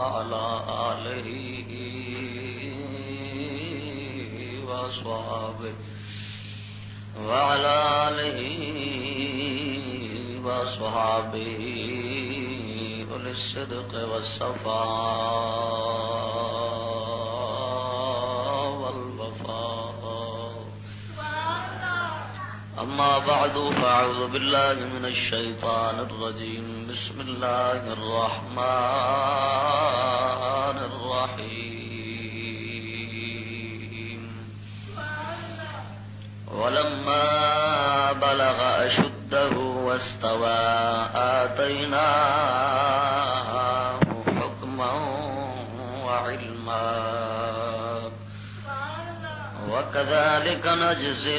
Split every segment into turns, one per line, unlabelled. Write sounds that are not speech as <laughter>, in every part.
وعلى آله وأصحابه. وعلى آله وصحابه أولي الصدق والصفاء. أما بعد، فأعوذ بالله من الشيطان الرجيم. بسم الله الرحمن الرحيم. ولما بلغ أشده واستوى، آتيناه حكما وعلما. وكذلك نجزي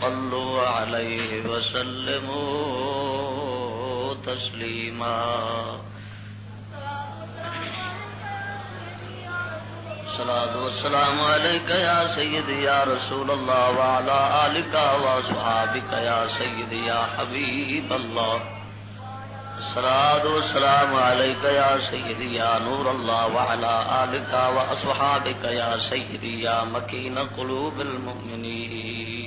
صلوا عليه وسلموا تسليما. صلاة والسلام عليك يا سيدي يا رسول الله وعلى آلك وصحابك يا سيدي يا حبيب الله. الصلاة والسلام عليك يا سيدي يا نور الله وعلى آلك وأصحابك يا سيدي يا مكين قلوب المؤمنين.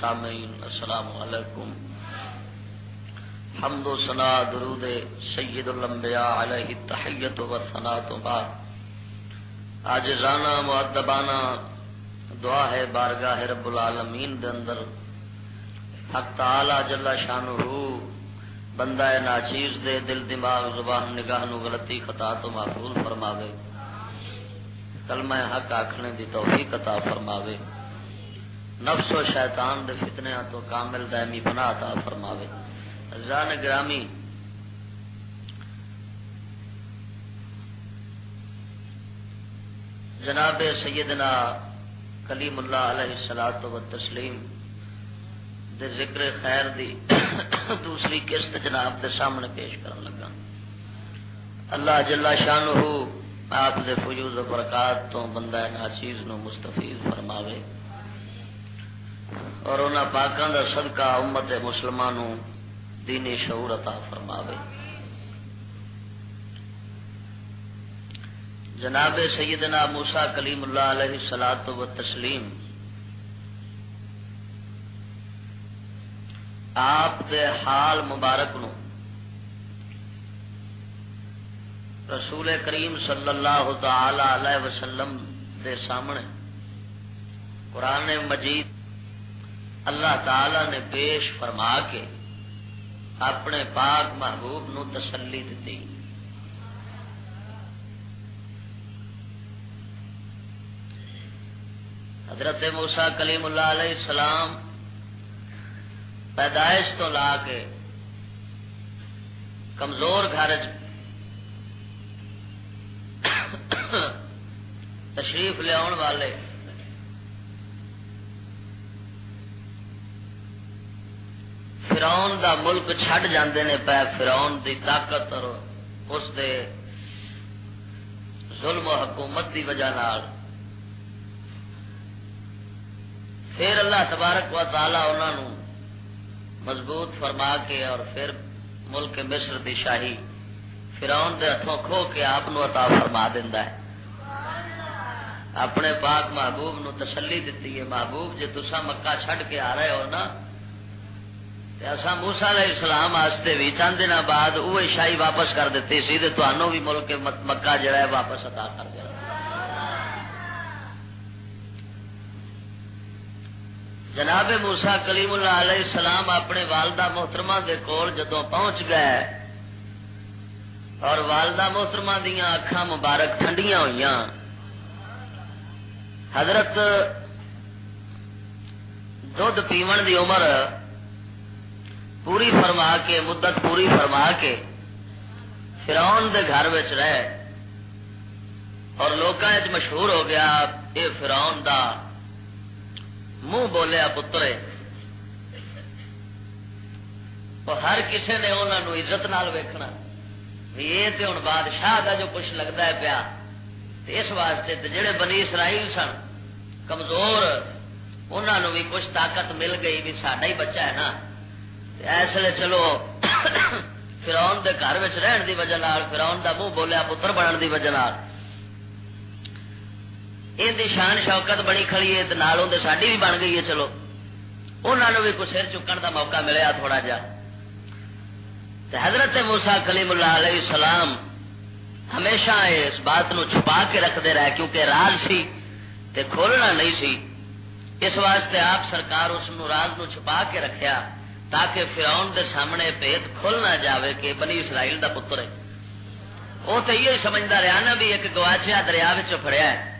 سامعین، السلام علیکم۔ حمد و ثنا، درود سید الانبیاء علیہ التحیت و ثنا تو بعد۔ آج رانا معدبانہ دعا ہے، بارگاہ رب العالمین دے اندر۔ حق تعالی جل شانہ بندہ ناچیز دے دل، دماغ، زبان نگاہ نو غلطی، خطا تو محفوظ فرماوے۔ کلمہ حق آکھنے دی توفیق عطا فرماوے۔ نفس و شیطان دے فتنے تو کامل دائمی بنا عطا فرماوے۔ عزیزان گرامی، جناب سیدنا کلیم اللہ علیہ الصلوۃ و تسلیم دے ذکر خیر دی دوسری قسط جناب دے سامنے پیش کرن لگا۔ اللہ جل شانہ آپ دے فیوز و برکات تو بندہ ناچیز نو مستفیض فرماوے۔ اور انہاں پاکاں دا صدقہ امت مسلمانوں دینی شعور عطا فرماوے۔ جناب سیدنا موسیٰ کلیم اللہ علیہ الصلوۃ و تسلیم، آپ دے حال مبارک نو رسول کریم صلی اللہ تعالی علیہ وسلم دے سامنے قرآن مجید اللہ تعالی نے پیش فرما کے اپنے پاک محبوب نو تسلی دیتی حضرت موسیٰ کلیم اللہ علیہ السلام پیدائش تو لا کے کمزور گھر تشریف لیا والے فراؤن دا ملک چھڈ جاندے نے پے فراؤن دی طاقت اور اس دے ظلم و حکومت دی وجہ نال۔ پھر اللہ تبارک و تعالی انہوں نے مضبوط فرما کے اور پھر ملک مصر دی شاہی فراؤن دے ہاتھوں کھو کے آپ نو عطا فرما دینا ہے۔ اپنے پاک محبوب نو تسلی دیتی ہے۔ محبوب جی تسا مکہ چھڈ کے آ رہے ہو نا موسا علیہ السلام واسطے بھی چند دن بعد وہ شاہی واپس کر دیتی سی تو بھی ملک مکہ جڑا ہے واپس عطا کر دیا۔ جناب موسا کلیم اللہ علیہ السلام اپنے والدہ محترمہ دے کول جدو پہنچ گئے اور والدہ محترمہ دیا اکھا مبارک ٹھنڈیاں ہوئی حضرت دھد پیون دی عمر پوری فرما کے، مدت پوری فرما کے فرعون دے گھر رہے۔ اور لوکاں مشہور ہو گیا یہ فرعون دا۔ منہ بولیا پتر ہر کسی نے انہوں عزت نال ویکھنا۔ یہ تو ہوں بادشاہ کا جو کچھ لگتا ہے پیا۔ اس واسطے جڑے بنی اسرائیل سن، کمزور انہوں بھی کچھ طاقت مل گئی بھی ساڈا ہی بچہ ہے نا۔ اس لیے چلو فراؤن دے گھر رہن دی وجہ فراؤن دا منہ بولیا پتر بننے دی وجہ یہ شان شوکت بنی کھڑی ہے نالوں دے ساڈی بھی بن گئی ہے، چلو۔ انہوں نے بھی کچھ سر چکن دا موقع ملیا تھوڑا جا۔ حضرت موسا کلیم اللہ علیہ السلام ہمیشہ اس بات نو چھپا کے رکھتے رہے، کیونکہ راز سی تے کھولنا نہیں سی۔ اس واسطے آپ سرکار اس نو راز نو چھپا کے رکھیا۔ تاکہ فراؤن دے سامنے پیت کھل نہ جاوے کہ بنی اسرائیل دا پتر ہے۔ وہ تو یہ سمجھتا رہا نا بھی ایک گواچیا دریا فڑیا ہے۔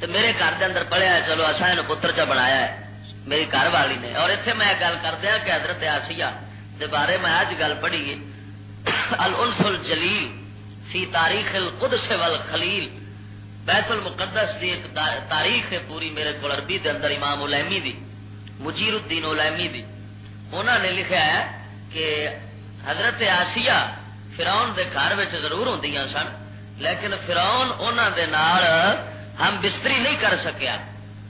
تو میرے گھر دے اندر پڑھیا ہے، چلو اصا یہ پتر چ بنایا ہے۔ میری گھر والی نے۔ اور اتنے میں گل کر دیا ہاں کہ حضرت آسیہ دے بارے میں آج گل پڑھی الانس الجلیل فی تاریخ القدس والخلیل۔ بیت المقدس دی ایک تاریخ ہے پوری میرے کو عربی دے اندر، امام الیمی دی، مجیر الدین الیمی دی۔ انہوں نے لکھا ہے کہ حضرت آسیہ فراؤن دے گھر ضرور ہوں سن، لیکن فراؤن انہوں دے نال ہم بستری نہیں کر سکیا۔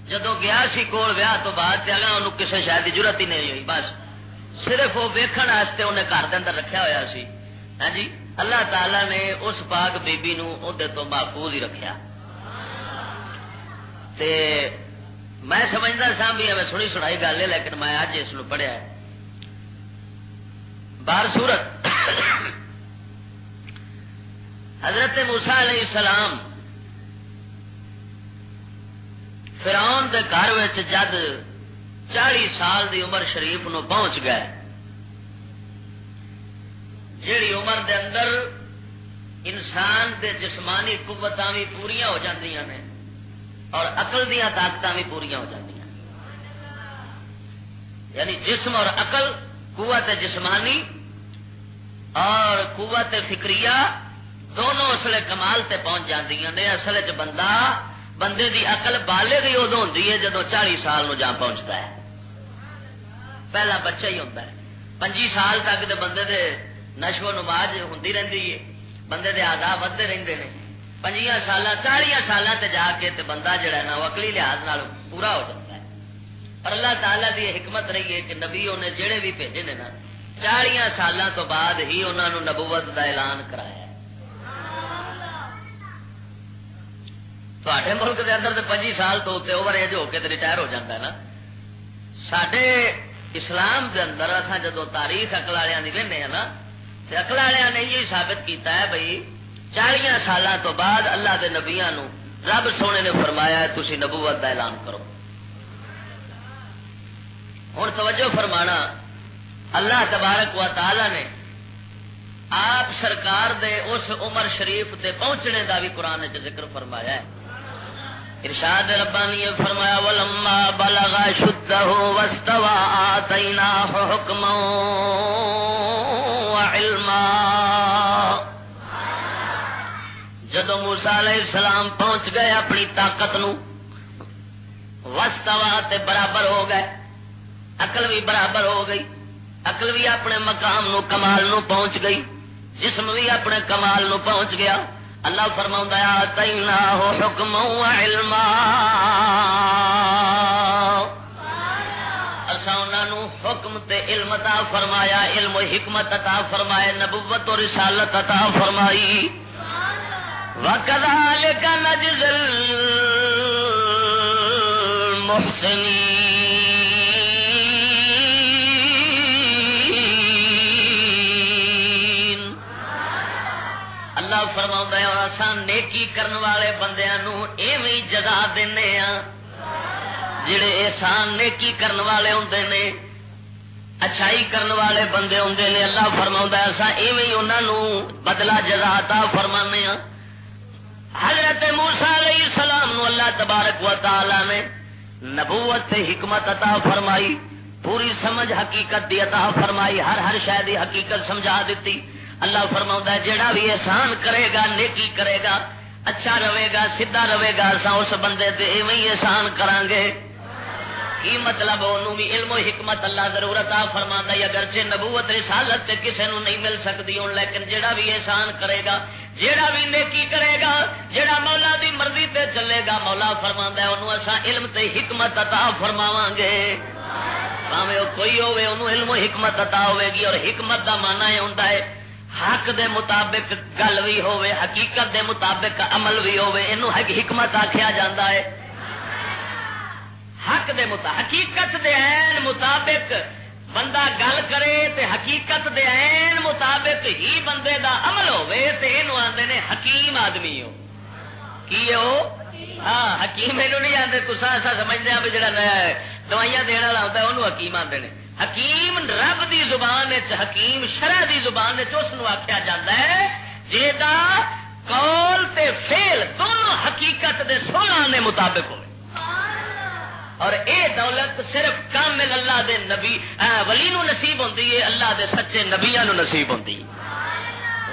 جدو گیا سی کول ویاہ تو بعد چلا انہوں کسی شاید ضرورت ہی نہیں ہوئی، بس۔ صرف وہ ویکن انہیں گھر کے اندر رکھا ہوا سی۔ ہاں جی؟ اللہ تعالی نے اس پاک بی بی نو تو محفوظ ہی رکھا تے میں سمجھتا سا بھی میں سنی سنائی گل ہے، لیکن میں اج اس پڑھیا ہے۔ بار سورت حضرت موسا علیہ السلام فراؤن کے گھر جد چالی سال دی عمر شریف نو پہنچ گئے۔ جیڑی عمر دے اندر انسان دے جسمانی قوت بھی پوریا ہو جاندیاں نے اور اقل دیا طاقت بھی پوریا ہو جاندیاں۔ یعنی جسم اور عقل قوت جسمانی اور قوت فکری دونوں اصل کمال تے پہنچ جاندیاں نے۔ اصل چ بندہ بندے دی عقل بالے گئی ادو ہوں جدو چالی سال نو جا پہنچتا ہے۔ پہلا بچہ ہی ہوتا ہے۔ پنجی سال تک دے بندے دے نشو نماز ہوں رہی ہے۔ بندے دے آدھا ودتے رہتے ہیں پنجیا سال چالیا سال تے جا کے تے بندہ جڑا نا، وہ اکلی لحاظ نال پورا ہو جاتا ہے۔ اور اللہ تعالیٰ دی حکمت رہی ہے کہ نبی انہیں جڑے بھی بھیجے نے نا چالیا سال تو بعد ہی انہوں نے نبوت دا اعلان کرایا تھے ملک دے اندر پنجی سال تو اتنے اوور ایج ہو کے ریٹائر ہو جاتا ہے نا۔ سڈے اسلام دے اندر اصا جدو تاریخ اکل والے وہنے ہیں نا تو اکل والے نے یہ ثابت کیتا ہے بھائی چالیا سال تو بعد اللہ دے نبیا نو رب سونے نے فرمایا تھی نبوت کا اعلان کرو۔ ہوں توجہ فرمانا۔ اللہ تبارک و تعالی نے آپ سرکار دے اس عمر شریف تے پہنچنے دا بھی قرآن چ ذکر فرمایا ہے۔ ارشاد ربانی فرمایا، ولما بلغ شدہ واستوى آتیناہ حکما وعلما. جدو موسیٰ علیہ السلام پہنچ گئے اپنی طاقت نو وستوا تے برابر ہو گئے۔ عقل بھی برابر ہو گئی۔ عقل بھی اپنے مقام نو کمال نو پہنچ گئی۔ جسم بھی اپنے کمال نو پہنچ گیا۔ اللہ فرما تینا ہو حکم علم حکم تے علم تا فرمایا، علم و حکمت عطا فرمائے نبوت و رسالت عطا فرمائی۔ وکذالک نجزل محسنین اللہ فرما اور آسان نیکی کرن والے بندیا نو ایویں جگہ دینے ہاں جڑے احسان نیکی کرن والے ہوں نے، اچھائی کرن والے بندے ہوں نے، اللہ فرما ایسا ایویں انہوں بدلا جزا تا فرمانے ہاں حضرت موسا علیہ السلام نو اللہ تبارک و تعالی نے نبوت سے حکمت عطا فرمائی، پوری سمجھ حقیقت دی عطا فرمائی، ہر ہر شہ دی حقیقت سمجھا دیتی اللہ فرما ہے جڑا بھی احسان کرے گا، نیکی کرے گا اچھا رہے گا سیدا رہے گا اس بندے ہی احسان کران گے۔ کی مطلب انہوں بھی علم و حکمت اللہ ضرورت آ فرما ہے۔ اگرچہ نبوت رسالت تے کسے نو نہیں مل سکتی ہوں لیکن جیڑا بھی احسان کرے گا، جیڑا بھی نیکی کرے گا، جیڑا مولا دی مرضی تے چلے گا، مولا فرما ہے انہوں اسا علم تے حکمت عطا فرماواں گے۔ پاوے وہ کوئی ہوے انہوں علم و حکمت عطا ہوے گی، اور حکمت دا معنی یہ ہوندا حق دے مطابق گل بھی ہوے حقیقت دے مطابق عمل بھی ہوے اینو حکمت آکھیا جاندا ہے۔ حق دے مطابق حقیقت دے عین مطابق بندہ گل کرے تے حقیقت دے عین مطابق ہی بندے دا عمل ہوے تے اینو آندے نے حکیم آدمی ہو۔ کی ہو ہاں حکیم اینو نہیں آندے، تساں ایسا سمجھدے ہیں جڑا نیا ہے، دوائیاں دین والا ہوندا ہے، اونوں حکیم آندے نے۔ حکیم رب دی زبان حکیم شرع دی زبان اس نو آکھیا جاندا ہے جیدا قول تے فعل دونوں حقیقت دے سونا نے مطابق ہو اور اے دولت صرف کامل اللہ دے نبی ولی نو نصیب ہوندی ہے، اللہ دے سچے نبیاں نو نصیب ہوندی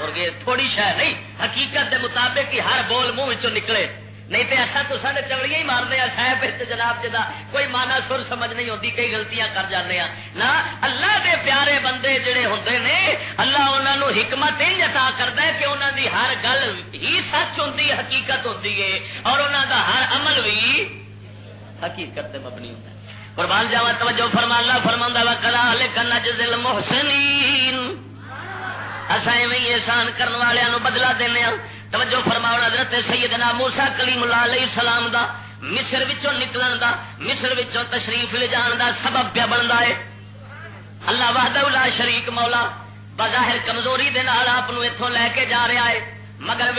اور یہ تھوڑی شہ نہیں، حقیقت دے مطابق ہی ہر بول منہ نکلے۔ نہیں تو ایسا تو سارے چوڑیاں ہی مار مارنے صاحب جناب جدا کوئی مانا سر سمجھ نہیں ہوتی کئی غلطیاں کر جانے ہیں نہ اللہ دے پیارے بندے جڑے ہوندے نے، اللہ انہاں نو حکمت انج عطا کردا ہے کہ انہاں دی ہر گل ہی سچ ہوندی، حقیقت ہوندی ہے اور انہاں دا ہر عمل بھی حقیقت تے مبنی ہوتا ہے۔ قربان جاوا توجہ فرما، اللہ فرماندا فرما وکلا لیکن جزل محسنین اصا ایویں احسان کرنے والوں بدلا دینا توجہ فرماؤ، حضرت سیدنا موسا کلیم اللہ علیہ السلام دا مصر وچوں نکلن دا، مصر وچوں تشریف لے جان دا سبب پہ بندا ہے۔ اللہ وحدہ لا شریک مولا، بظاہر کمزوری دے نال آپ ایتھوں لے کے جا رہا ہے۔ مگر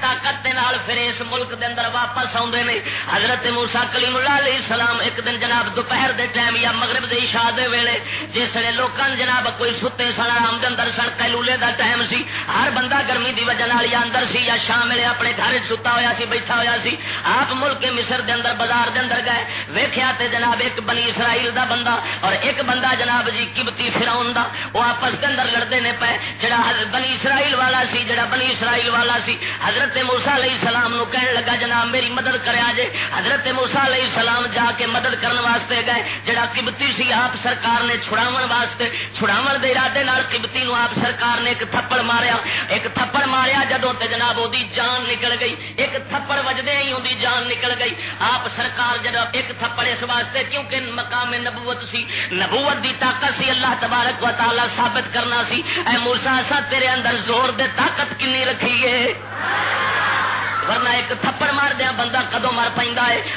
طاقت پھر اس ملک دے اندر واپس آدھے نے؟ حضرت موسا کلیم اللہ علیہ السلام ایک دن جناب دوپہر دے ٹائم یا مغرب دے عشاء دے ویلے جس نے لوکاں جناب کوئی ستے سن آرام دے اندر سن کیلولے دا ٹائم سی، ہر بندہ گرمی دی وجہ نال یا اندر سی یا شام ویلے اپنے گھر ستا ہویا سی، بیٹھا ہویا سی، آپ ملک مصر دے اندر بازار دے اندر گئے، ویکھیا تے جناب ایک بنی اسرائیل دا بندہ اور ایک بندہ جناب جی کبتی فرعون دا، وہ آپس دے اندر لڑدے نے پے، جڑا بنی اسرائیل والا سی، جڑا بنی اسرائیل والا سی۔ حضرت موسا علیہ السلام نو کہنے لگا، جناب میری مدد کرے آجے۔ حضرت موسا علیہ السلام جا کے مدد کرنے واسطے گئے، جڑا قبطی سی آپ سرکار نے چھڑاون واسطے۔ چھڑاون دے ارادے نال قبطی نو آپ سرکار نے ایک تھپڑ ماریا۔ ایک تھپڑ ماریا جدوں تے جناب اودی جان نکل گئی۔ ایک تھپڑ وجدے ہی اودی جان نکل گئی۔ آپ سرکار جڑا ایک تھپڑ اس واسطے، کیونکہ مقام نبوت سی، نبوت دی طاقت سی اللہ تبارک و تعالی ثابت کرنا سی۔ اے موسی سا تیرے اندر زور دے طاقت کنی رکھیے۔ ورنہ ایک تھپڑ مار دیا بندہ کدو مر پہ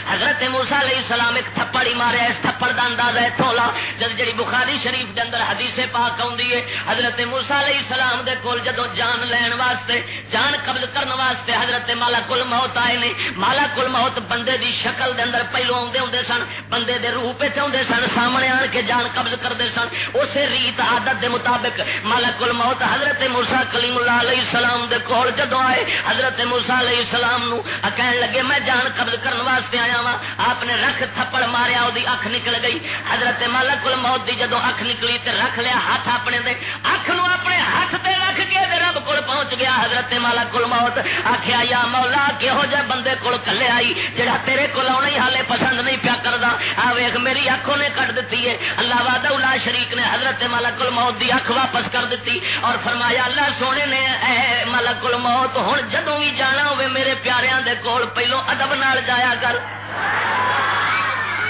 حضرت موسا علیہ السلام ایک تھپڑ ہی مارے، اس تھپڑ کا اندازہ ہے تھولا جد جڑی بخاری شریف کے اندر حدیث پاک آئی ہے، حضرت موسا علیہ السلام دے کول جدو جان لین واسطے، جان قبض کرنے واسطے حضرت مالا کل موت آئے نے مالا کل موت بندے دی شکل دے اندر پہلو آدھے ہوں سن، بندے دے روپ آدھے سن، سامنے آن کے جان قبض کرتے سن۔ اسے ریت عادت دے مطابق مالا کل موت حضرت موسا کلیم اللہ علیہ السلام دے کول جدو آئے، حضرت موسا علیہ السلام نو۔ کہن لگے، میں جان قبض کرنے واسطے آیا وا آپ نے رکھ تھپڑ ماریا وہ اکھ نکل گئی۔ حضرت مالک الموت دی جدو اکھ نکلی تے رکھ لیا ہاتھ اپنے دے۔ اکھ نو اپنے ہاتھ تے رکھ کے دے رب کول پہنچ گیا حضرت مالک الموت۔ آخیا یا مولا کہو جے بندے کول کلے آئی جڑا تیرے کول آنا ہی حالے پسند نہیں پیا کردا؟ آ ویکھ، میری اکھوں نے کٹ دتی ہے۔ اللہ وعدہ الا شریک نے حضرت مالک الموت دی اکھ واپس کر دتی اور فرمایا، اللہ سونے نے اے مالک الموت، ہن جدوں بھی جانا ہوے میرے پیاریاں دے کول پہلو ادب نال جایا کر۔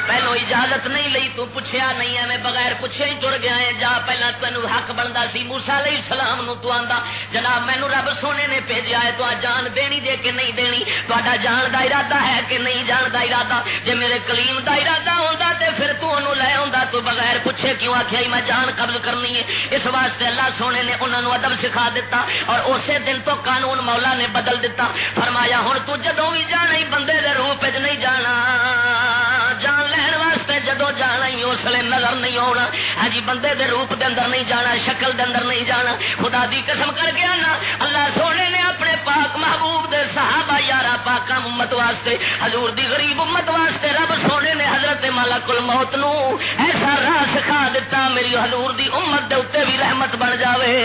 پہلو اجازت نہیں لئی، تو پوچھیا نہیں ہے میں بغیر پوچھے ہی ٹر گیا ہے، جا پہلا تین حق بنتا سی موسا علیہ السلام نو تو آندا، جناب مینو رب سونے نے بھیجا ہے تو جان دینی جے کہ نہیں دینی؟ تا جان دا ارادہ ہے کہ نہیں جان دا ارادہ؟ جے میرے کلیم دا ارادہ ہوتا تے پھر تو انہوں لے آندا، تو بغیر پوچھے کیوں آخیا میں جان قبض کرنی ہے؟ اس واسطے اللہ سونے نے انہوں نے ادب سکھا دیتا اور اسی دن تو قانون مولا نے بدل دیتا فرمایا ہوں تو جدوں بھی جانا ہی، بندے دے روپ نہیں جانا، جان لین واسطے جدو جانا ہی، اس لیے نظر نہیں آنا ہی ہاں جی، بندے دے روپ دے اندر نہیں جانا، شکل دے اندر نہیں جانا۔ خدا دی قسم کر گیا نا اللہ سونے نے اپنے پاک محبوب دے صحابہ یارا پاک امت واسطے، حضور دی غریب امت واسطے رب سونے نے حضرت ملک الموت نو ایسا راہ سکھا دیتا میری حضور دی امت دے اتنے بھی رحمت بن جاوے۔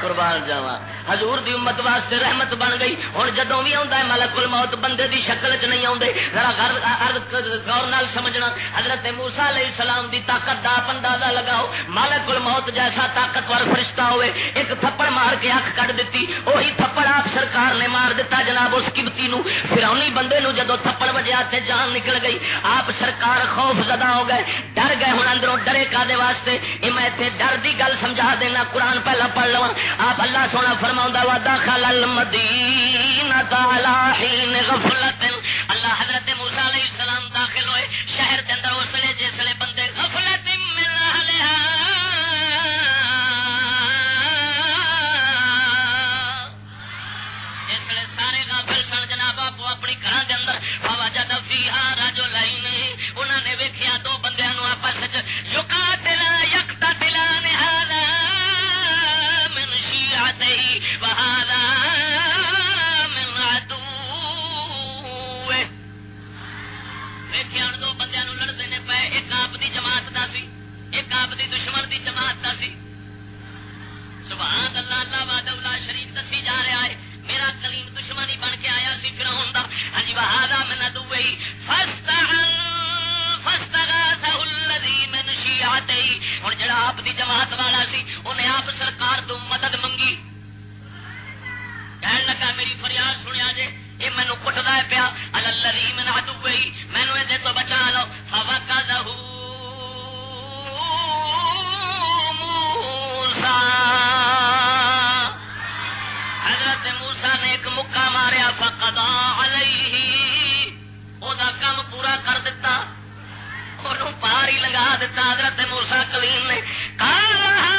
قربان جاوا حضور دی امت واسطے رحمت بن گئی۔ ہوں جدوں بھی آتا ہے، ملک الموت بندے دی شکل چ نہیں آتے ذرا عرض غور نال سمجھنا۔ حضرت موسا علیہ السلام دی طاقت دا اندازہ لگاؤ۔ ملک الموت جیسا طاقتور فرشتہ ہوئے، ایک تھپڑ مار کے اکھ کٹ دیتی وہی تھپڑ آپ سرکار نے مار دیتا جناب اس کبتی نو۔ فرونی بندے نو جدو تھپڑ وجہ سے جان نکل گئی، آپ سرکار خوف زدہ ہو گئے۔ ڈر گئے ہوں اندروں، ڈرے کا دے واسطے؟ یہ میں ڈر دی گل سمجھا دینا، قرآن پہلا پڑھ لوا آپ اللہ سونا فرما فرماؤں و دخل المدینہ حین غفلت اللہ حضرت موسیٰ علیہ السلام داخل ہوئے، شہر دے اس لے جس لے آپ دی دشمن دی جماعت کا سی۔ سبحان اللہ اللہ وعدہ اللہ شریف دسی جا رہا ہے۔ میرا کلیم دشمن ہی بن کے آیا سی پھر ہوں گا ہاں جی وہاذا من دوئی فاستعن جماعت والا آپ سرکار تو مدد منگی۔ کہن لگا، میری فریاد سنیا جے، یہ مینو کٹدا پیا۔ اللہ من گئی مینو اے تو بچا لو۔ فوقذہ موسا حضرت موسا نے ایک مکہ ماریا فقدا علیہ. او دا کام پورا کر دیتا انہوں پار ہی لگا دیتا حضرت موسا کلیم نے کہا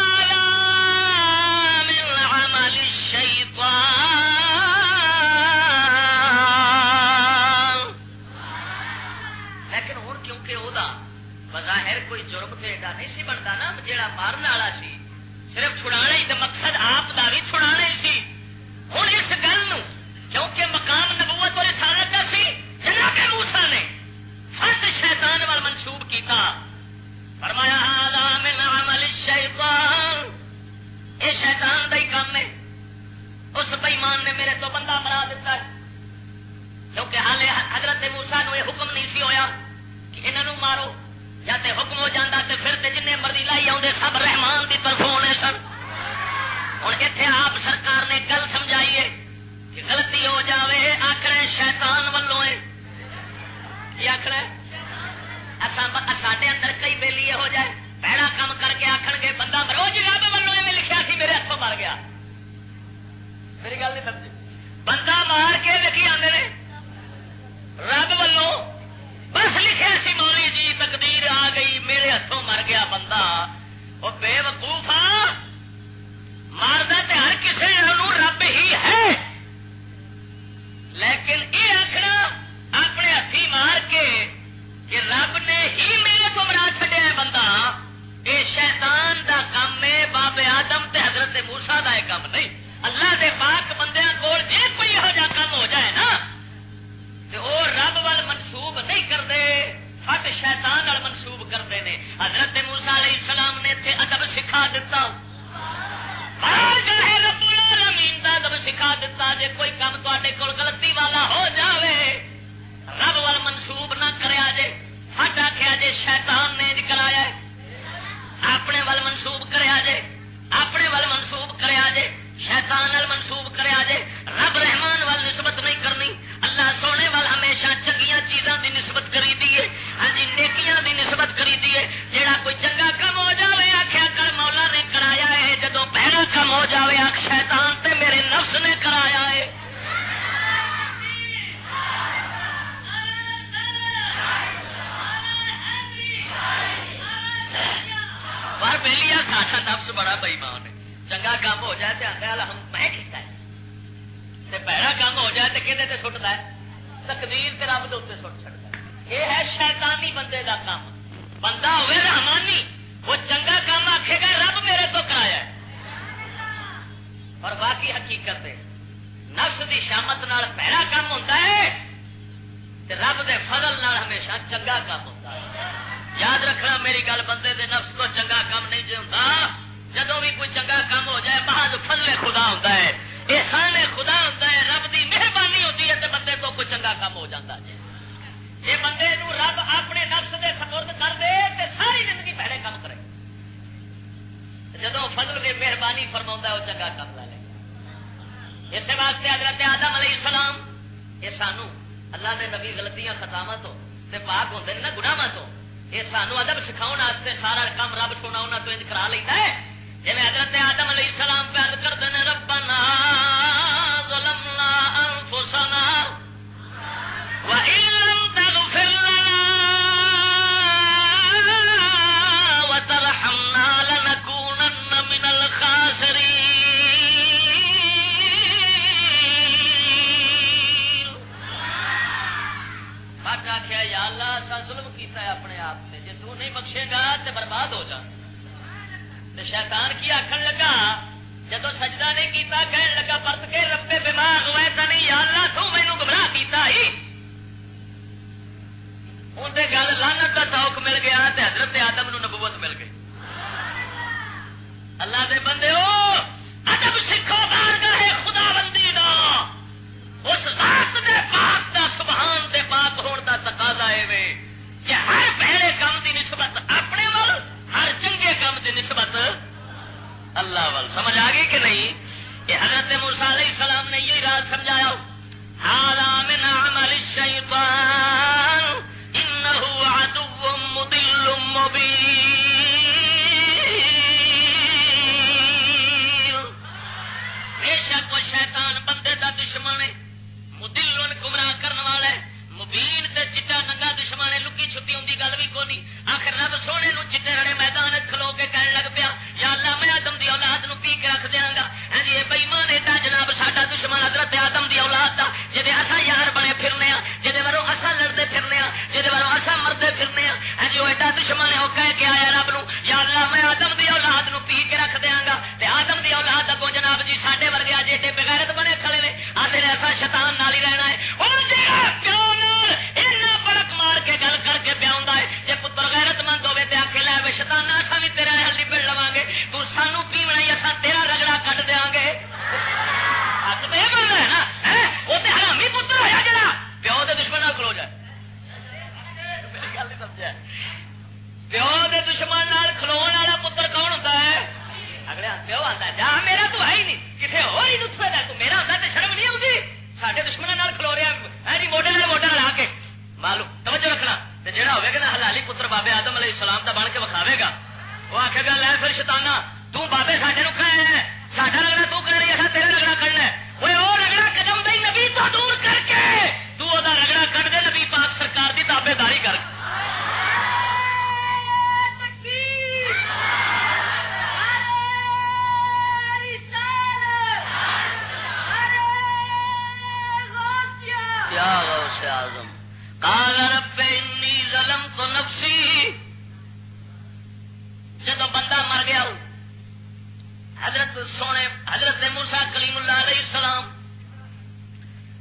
موسا کلیم اللہ علیہ السلام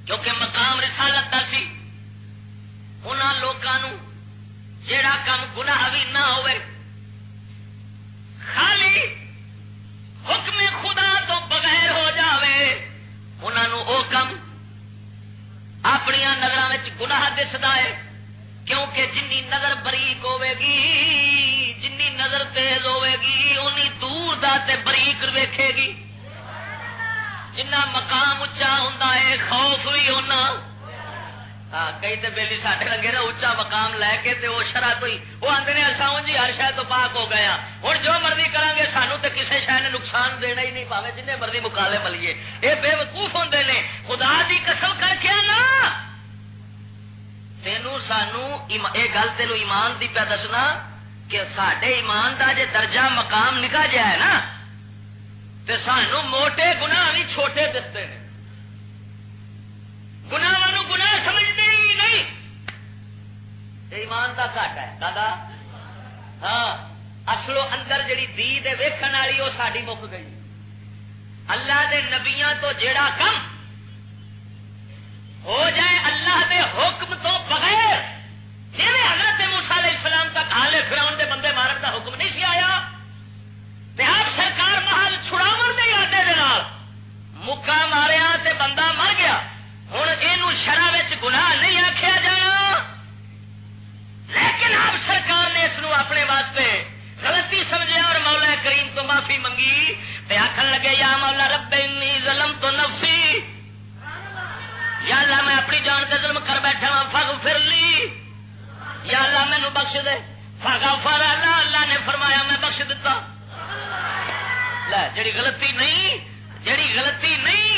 کیونکہ مقام رسالت کا سی ان لوگوں جیڑا کام گناہ بھی نہ ہوئے، خالی حکم خدا تو بغیر ہو جاوے انہوں او کم اپنی نظر گناہ دستا ہے، کیونکہ جنی نظر بریک ہوے گی، جنی نظر تیز ہوے گی، اونی دور دا تے بریک ویکھے گی۔ جنا مقام اچا ہوں خوف بھی ہونا ہاں کئی تو بہلی ساڈے لگے نا اچا مقام لے کے تے وہ شرح تو ہی وہ آدھے نے اصا جی ہر شہر تو پاک ہو گیا ہوں جو مرضی کریں گے سانو تو کسی شہر نے نقصان دینا ہی نہیں پاوے جن مرضی مکالے ملیے یہ بے وقوف ہوں نے خدا دی قسم کر کے نا تینو سانو یہ گل تین ایمان دی پہ دسنا کہ سڈے ایمان دا جے درجہ مقام نکا جائے نا تو سانو موٹے گناہ بھی چھوٹے دستے ہیں۔ گنا گنا سمجھتے ہی نہیں۔ ایمان کا گھٹ ہے، دادا۔ ہاں اصلو اندر جڑی دی دے ویکھن والی وہ ساری مک گئی۔ اللہ دے نبیاں تو جیڑا کم ہو جائے اللہ دے حکم تو بغیر جی حضرت موسا علیہ السلام تک آلے فراؤن دے بندے مارن دا حکم نہیں سی آیا؟ آپ سرکار محل چھڑاو دے آدھے دے مکا ماریا تے بندہ مر گیا۔ ہوں یہ شرح گناہ نہیں آخیا جانا۔ لیکن آپ سرکار نے اس اپنے واسطے غلطی سمجھا اور مولا کریم تو معافی منگی۔ تے آخر لگے، یا مولا رب انی ظلم تو نفسی۔ یا اللہ میں اپنی جان سے ظلم کر بیٹھا ہوں فگ پھر لی۔ یا اللہ مینو بخش دے۔ فاگا فر اللہ اللہ نے فرمایا میں بخش دیتا جڑی غلطی نہیں جڑی غلطی نہیں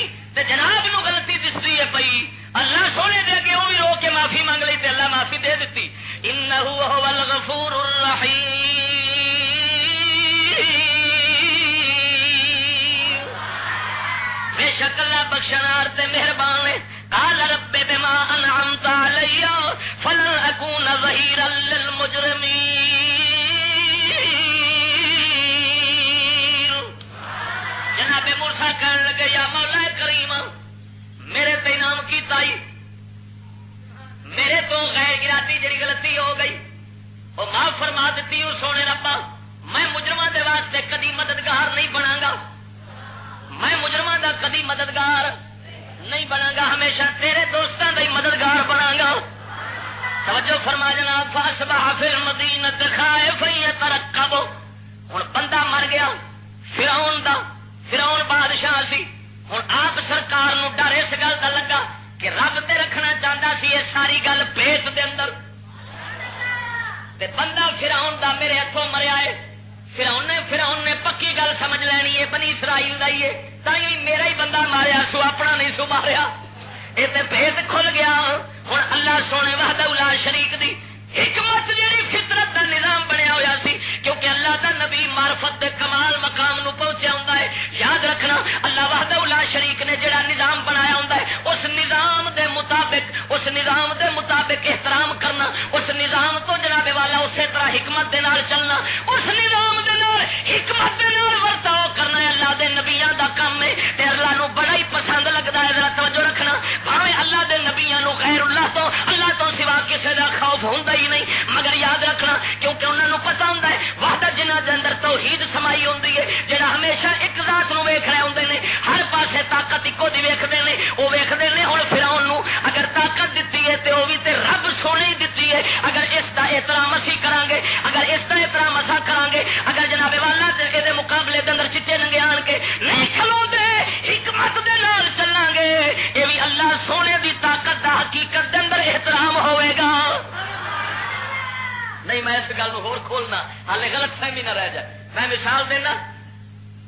گل ہو کھولنا ہالے غلط فہمی نہ رہ جائے۔ میں مثال دینا،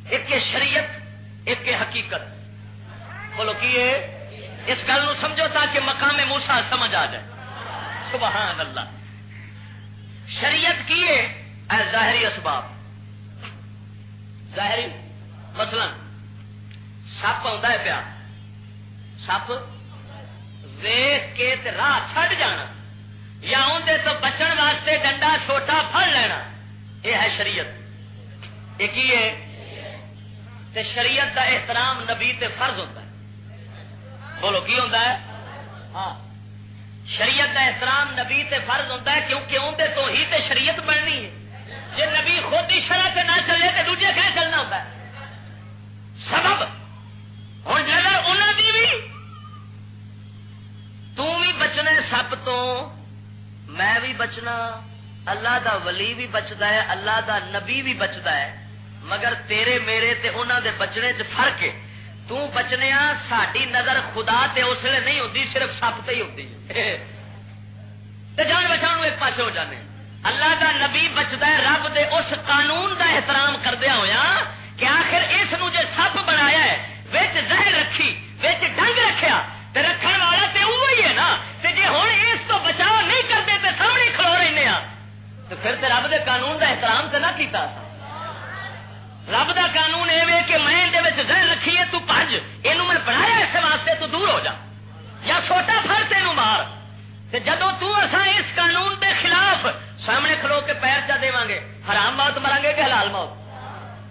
ایک شریعت، ایک حقیقت۔ بولو کی اس گل نو سمجھو تاکہ مقام موسا سمجھ آ جائے۔ سبحان اللہ۔ شریعت کی ہے؟ اے ظاہری اسباب۔ ظاہری، مثلا، سپ آتا ہے پیا۔ سپ؟ ویخ کے راہ چھڈ جانا۔ یا اندر تو بچن واسطے ڈنڈا چھوٹا پڑ لینا۔ یہ ہے شریعت۔ ایک ہی ہے؟ تے شریعت دا احترام نبی تے فرض ہوتا ہے۔ بولو، کی ہوتا ہے؟ ہاں۔ شریعت دا احترام نبی تے فرض ہوتا ہے کیونکہ اندر تو ہی تے شریعت بننی ہے۔ جی نبی خود ہی شرح سے نہ چلے تو دوجے کہ چلنا ہوتا ہے۔ سبب۔ ہوں نظر انہوں کی بھی تھی بچنے سب تو میں بھی بچنا، اللہ دا ولی بھی بچتا ہے، اللہ دا نبی بھی بچتا ہے، مگر تیرے میرے تے انہوں دے بچنے چ فرق ہے۔ تو بچنے ساری نظر خدا تے اس لیے نہیں ہوتی صرف سپ تے ہی ہوتی <laughs> جان بچا ایک پاس ہو جانے۔ اللہ دا نبی بچتا ہے، رب دے اس قانون دا احترام کردیا ہوا کہ آخر اس نو جے سپ بنایا ہے، وچ زہر رکھی، وچ ڈنگ رکھیا تے رکھن والا تے وہی ہے نا۔ تے جے ہن اس تو بچاؤ نہیں کرتے تے سامنے کھلو رہنے ہاں۔ تو پھر تے رب دے قانون دا احترام تے نہ کیتا۔ سا رب دا قانون اے کہ میں دے وچ ذہن رکھی ہے، تو پنج اینو میں بنایا اس واسطے تو دور ہو جا۔ یا چھوٹا پھر تینوں مار۔ تے جدو تو اساں اس قانون دے خلاف سامنے کھلو کے پیر چا دیواں گے حرام موت مریں گے کہ حلال موت؟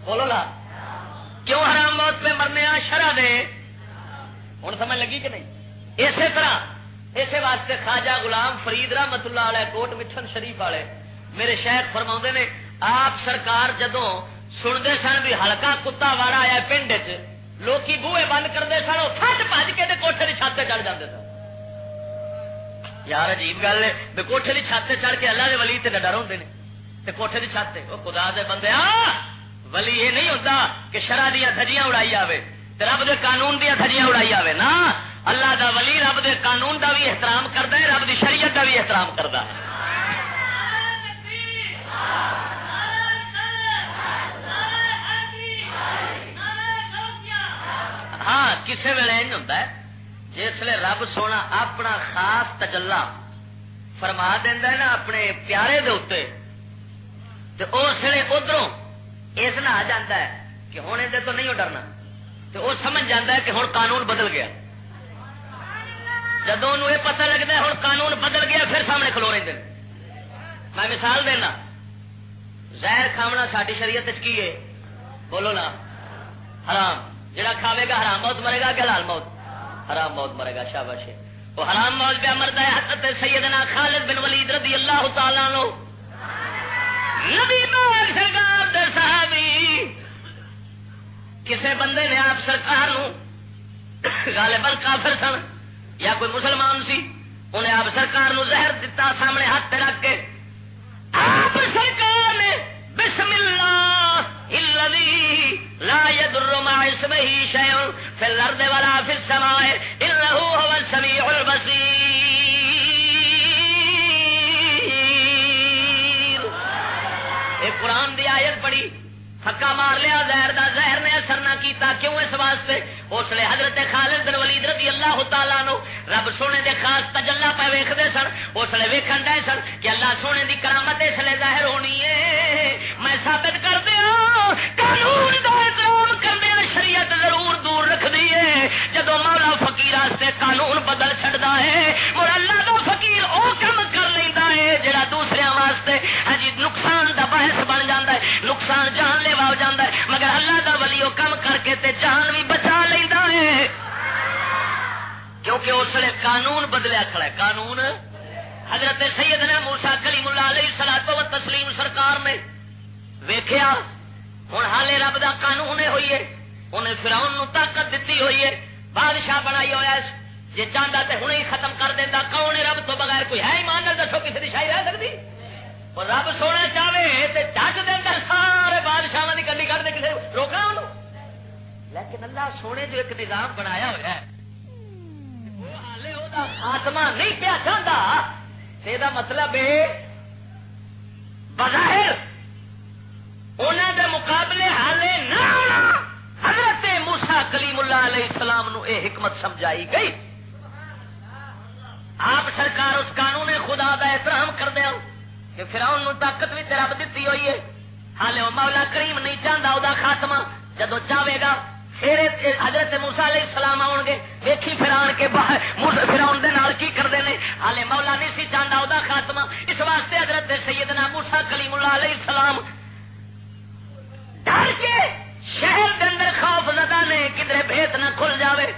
بولو لا۔ کیوں حرام موت پہ مرنے آ شرع دے۔ سمجھ لگی کہ نہیں؟ اسی طرح، اسی واسطے خواجہ غلام فرید رحمت اللہ علیہ کوٹ مچھن شریف والے میرے شہر فرما نے، آپ سرکار جدو سنتے سن بھی ہلکا کتا وارا آیا پنڈ چ، لوکی بوئے بند کرتے سن، وہ فٹ بج کے کوٹے کی چھت چڑھ جاتے سن۔ یار عجیب گل ہے بھی کوٹے کی چھت چڑھ کے اللہ کے ولی تے ڈر ہوتے ہیں کوٹے کی چھت وہ خدا دے بندے، آ! ولی یہ نہیں ہوتا کہ شرح دیا دھجیاں اڑائی آوے۔ رب دے قانون دیا دھجیاں اڑائی آوے نا۔ اللہ دا ولی رب دے قانون دا بھی احترام کرتا ہے، رب دی شریعت دا بھی احترام کرتا ہے۔ ہاں کسی ویلے ہوتا ہے جسے رب سونا اپنا خاص تجلا فرما دینا نا اپنے پیارے دے اتنے تو اس لیے ادھر اس نہ آ جاتا ہے کہ ہوں یہ تو نہیں ڈرنا تو وہ سمجھ جاتا ہے کہ ہوں قانون بدل گیا۔ جدو یہ پتہ لگتا ہے ہوں قانون بدل گیا، پھر سامنے کھلو رہے میں مثال دینا۔ زہر کھاونا ساری شریعت کی ہے؟ بولو نا۔ حرام۔ جڑا کھاوے گا حرام موت مرے گا کہ حلال موت؟ حرام موت مرے گا، شاباش وہ حرام موت پہ مرتا ہے حضرت سیدنا خالد بن ولید رضی اللہ تعالیٰ عنہ۔ نبی پاک سرکار دے صحابی کسے بندے نے آپ سرکار نو غالباً کافر سن یا کوئی مسلمان سی، انہیں آپ سرکار نو زہر دیتا سامنے ہاتھ رکھ کے، آپ سرکار نے بسم اللہ لا يضر مع اسمه شيء في الارض ولا في السماء انه هو السميع البصير اے قرآن دی آیت پڑھی پکا مار لیا، زہر دا زہر نے اثر نہ کیتا، کیوں اس واسطے؟ اس لیے حضرت خالد بن ولید رضی اللہ تعالیٰ نو رب سونے دے خاص تجلا پہ ویکھدے سن، اس لیے ویکھن دے سن کہ اللہ سونے دی کرامت اس لیے ظاہر ہونی جان بھی بچا لینا ہے۔ کیونکہ اس نے قانون بدلیا کھڑا ہے۔ قانون حضرت سیدنا موسا کلیم اللہ علیہ سلاط و تسلیم سرکار نے ویخیا ہوں حالے رب دا قانون ہوئی ہے۔ انہیں فراؤن نو طاقت دیتی ہوئی ہے۔ بادشاہ بنائی ہوا جی چاہتا تو ہوں ہی ختم کر دینا کون رب تو بغیر؟ کوئی ہے ایمان نہ دسو کسی کی شاہی رہ سکتی؟ اور رب سونا چاہے تو جج دے اندر سارے بادشاہ کی گلی کر دے کسی روکنا انہوں لیکن اللہ سونے جو ایک نظام بنایا ہوا ہے خاتمہ نہیں پیا چاہتا یہ مطلب ہے بظاہر انہوں دے مقابلے حالے نہ ہونا، حضرت موسا کلیم اللہ علیہ السلام نو اے حکمت سمجھائی گئی۔ آپ سرکار اس قانون خدا دا احترام کر دیا کہ فراؤن نو طاقت بھی رب دیتی ہوئی ہے۔ حالے وہ مولا کریم نہیں چاہتا وہ خاتمہ جدو چاہے گا پھر حضرت موسا علیہ السلام آؤ گے، ویکھی فران کے باہر فراؤن دے نال کی کرتے ہیں حالے مولا نہیں سی چاہتا وہ خاتمہ۔ اس واسطے حضرت سیدنا موسا کلیم اللہ علیہ السلام ڈر کے شہر کے اندر خوف زدہ نے کدھر بھیت نہ کھل جاوے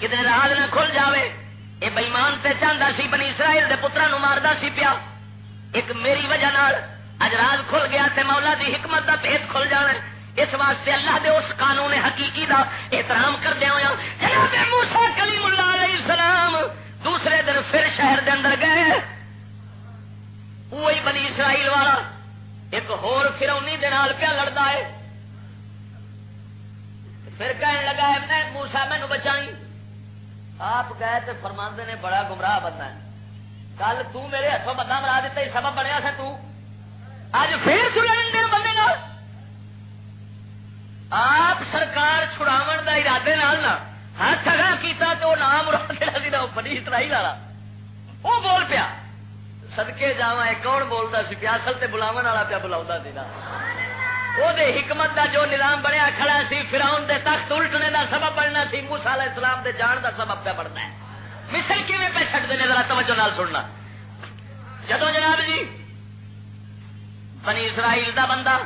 کدھر راز نہ کھل جاوے۔ یہ بےمان سے چاہتا سی، بنی اسرائیل دے پترا نو ماردا سی پیا۔ ایک میری وجہ نال اج راز کھل گیا تے مولا دی حکمت دا بھیت کھل جانا اس واسطے اللہ دے اس قانون حقیقی دا احترام کر دیا ہوا ہاں۔ جناب موسا کلیم اللہ علیہ السلام دوسرے دن پھر شہر دے اندر گئے۔ وہی بنی اسرائیل والا ایک ہور فرونی دے نال پیا لڑتا ہے۔ پھر کہنے لگا ہے، میں موسا مینو بچائی۔ آپ گئے تو فرماندے نے، بڑا گمراہ بندہ ہے۔ کل تو میرے ہاتھوں بندہ مرا دیتا ہی، سبب بنیا سا تو۔ اج پھر سلن دے آپ سرکار چھڑاو دا ارادے نال نا، ہاتھ اگا کیتا تو وہ نام مراد جڑا سی نا بنی اسرائیل والا۔ وہ بول پیا۔ سدکے جا کون بولتا سی پیا؟ اصل تے بلاو والا پیا بلا سی نا۔ وہ حکمت دا جو نظام بنیا کھڑا سی فراؤن دے تخت الٹنے دا سبب بننا سی موسا علیہ السلام دے جان دا سبب پہ بننا ہے۔ مثل کیویں پہ چھٹ دے ذرا توجہ نال سننا۔ جدو جناب جی بنی اسرائیل دا بندہ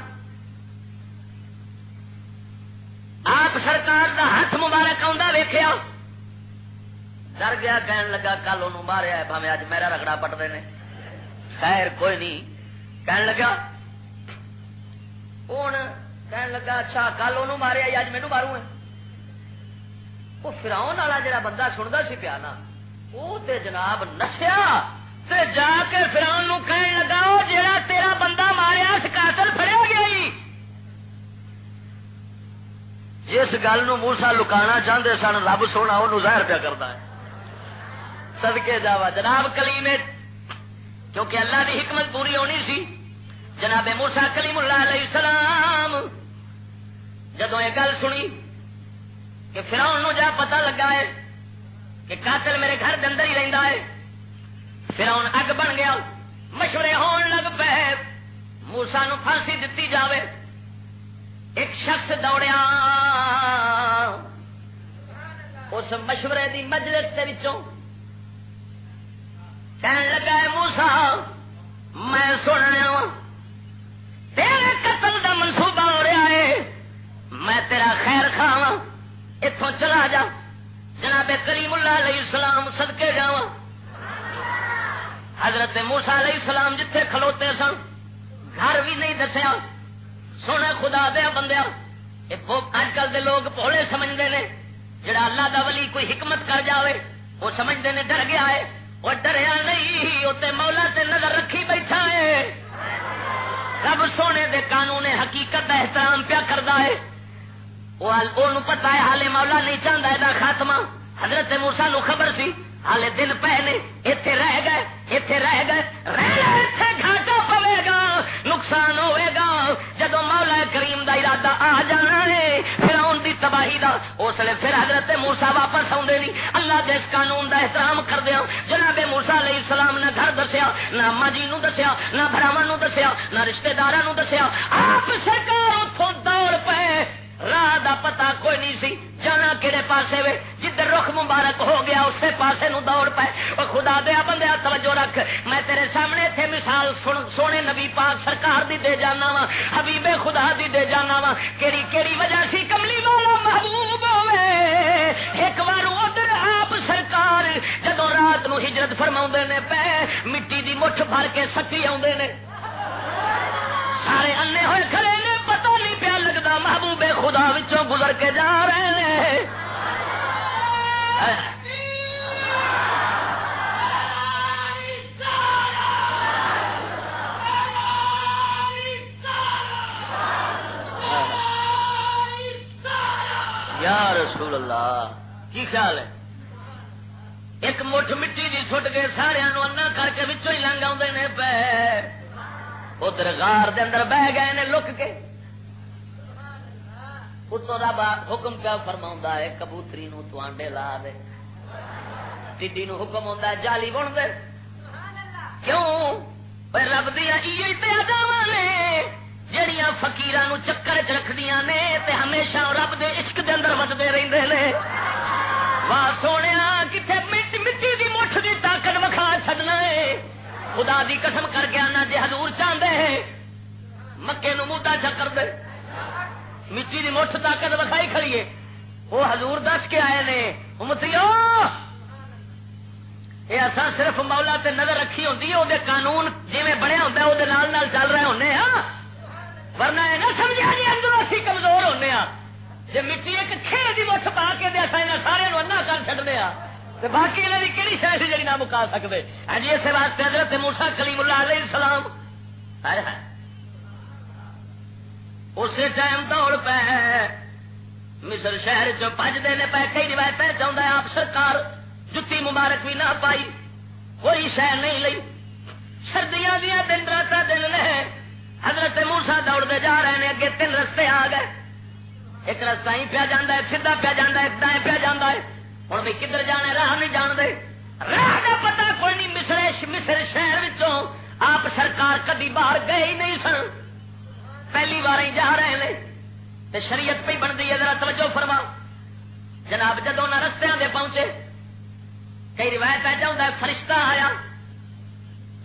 آپ سرکار دا ہاتھ مبارک آ ویخیا ڈر گیا، کہن لگا، کل انہوں ماریا ہے بھاوے اج میرا رگڑا پٹ دے خیر، کوئی نہیں۔ کہن لگا ہوں کہن لگا اچھا کل انہوں ماریا اج مینو مارو وہ فراؤن والا جڑا بندہ سنتا سی پیا نا وہ تے جناب نسیا۔ تے جا کے فراؤن نو کہن لگا جڑا تیرا بندہ ماریا، اس قاتل پھڑیا گیا ہی جس گل نو موسا لکانا چاہتے سن، رب سونا وہ ظاہر پیا کرتا ہے۔ سدکے جاوا جناب کلیم کیونکہ اللہ کی حکمت پوری ہونی سی، جناب موسا کلیم اللہ علیہ السلام جدو یہ گل سنی کہ فراؤن جا پتا لگا ہے کہ قاتل میرے گھر اندر ہی رہتا ہے۔ فراؤن اگ بن گیا، مشورے ہون لگ پے۔ موسا نو پھانسی دتی جاوے۔ ایک شخص دوڑیا۔ اس مشورے دی مجلس کے کہنے لگا ہے، موسا، میں سننے ہاں، تیرے قتل دا منصوبہ ہو رہا ہے، میں تیرا خیر خواہ ہاں، اتوں چلا جا۔ جناب کریم اللہ علیہ السلام صدقے جا حضرت موسا علیہ السلام جتھے کھلوتے سن، گھر بھی نہیں دسیا۔ سونا خدا دیا بندیا اج کل دے لوگ پوڑے سمجھتے ہیں جڑا اللہ دا ولی کوئی حکمت کر جاوے، وہ سمجھتے ہیں ڈر گیا ہے۔ وہ ڈریا نہیں اتنے مولا تے نظر رکھی بیٹھا ہے۔ رب سونے دے قانون حقیقت دا احترام پیا کرتا ہے۔ وہ پتا ہے، حالے مولا نہیں چاہتا یہ خاتمہ۔ حضرت موسا نو خبر سی ہالے دن پہ نے۔ اتے رہ گئے اتے رہ گئے۔ رہ گھاٹا پوے گا۔ نقصان ہوئے اس لیے پھر حضرت موسا واپس آدھے نہیں۔ اللہ کے اس قانون دا احترام کر دیا ہاں۔ جناب موسا علیہ السلام نے گھر دسیا، نہ اما جی نو دسیا، نہ براوا نو دسیا، نہ رشتے دار دسیا۔ آپ سرکار اتوں دوڑ پے۔ راہ دا پتا کوئی نہیں سی۔ جانا کہڑے پاسے وے؟ جدھر رخ مبارک ہو گیا اسی پاسے نو دوڑ پائے وہ خدا دیا بندیا توجہ رکھ۔ میں تیرے سامنے تھے مثال سن سونے نبی پاک سرکار دی دے جانا وا حبیب خدا دی دے جانا وا کیڑی کیڑی وجہ سی؟ کملی والا محبوب ایک بار ادھر آپ سرکار جدو رات نو ہجرت فرما نے، پے مٹی دی مٹھ بھر کے سکی آدھے نے۔ سارے انے ہوئے کھڑے نے، پتہ نہیں پیا لگتا محبوب خدا وچوں گزر کے جا رہے ہیں یا رسول اللہ، کی خیال ہے؟ ایک مٹھ مٹی جی سٹ کے سارے انا کر کے بچوں ہی لنگ آدھے پہ ادھر غار دے اندر بہ گئے نے لک کے۔ اتو رب حکم کیا فرما ہے؟ کبوتری نو تو آنڈے لا دے۔ ٹی نو حکم ہوتا ہے، جالی بن دے۔ کیوں؟ رب دیا نے۔ جہیا فکیر چکر چ رکھدیا نے تے ہمیشہ رب دے عشق دے اندر ودتے رہتے ہیں واہ سونے کتنے مٹ مٹی دی مٹھ دی طاقت وکھا چڈنا ہے۔ خدا دی قسم کر کے آنا جی ہزور چاہتے ہیں۔ مکے نو مودا چکر دے۔ مٹی دی مٹھ طاقت وکھائی کھڑیے وہ ہزور دس کے آئے نے، امتیو! یہ اصا صرف مولا تے نظر رکھی ہوتی ہے وہ قانون جی بنیا ہوتا ہے وہ چل رہے ہونے ہاں ورنہ یہ نہ سمجھا جی اندر اسی کمزور ہونے ہاں جی مٹی ایک کھیل کی مٹھ پا کے سارے انا کر چڑنے ہاں باقی انہوں کی کہڑی شاید جی نہ مکا سکتے ہاں جی اسے واسطے حضرت موسا کلیم اللہ علیہ السلام. اسی ٹائم دوڑ پہ مصر شہر چ پجتے نے پہ کئی روایت پہ چاہتا ہے، آپ سرکار جتی مبارک بھی نہ پائی، کوئی شہ نہیں لئی. سردیاں دیا دن رات دن نے حضرت موسا دوڑتے جا رہے ہیں، اگے تین رستے آ گئے۔ ایک رستہ ہی پیا جانا ہے سیدا پیا جانا ہے، دائیں پیا جانا ہے۔ ہوں بھی کدھر جانا راہ نہیں جان دے راہ کا پتا کوئی نہیں، مصر مصر شہر آپ سرکار کدی باہر گئے ہی نہیں سن۔ پہلی بار ہی جا رہے ہیں۔ تے شریعت پہ بنتی ہے، ذرا توجہ فرما۔ جناب جدو نہ رستوں دے پہنچے، کئی روایت پہ جاؤں فرشتہ آیا۔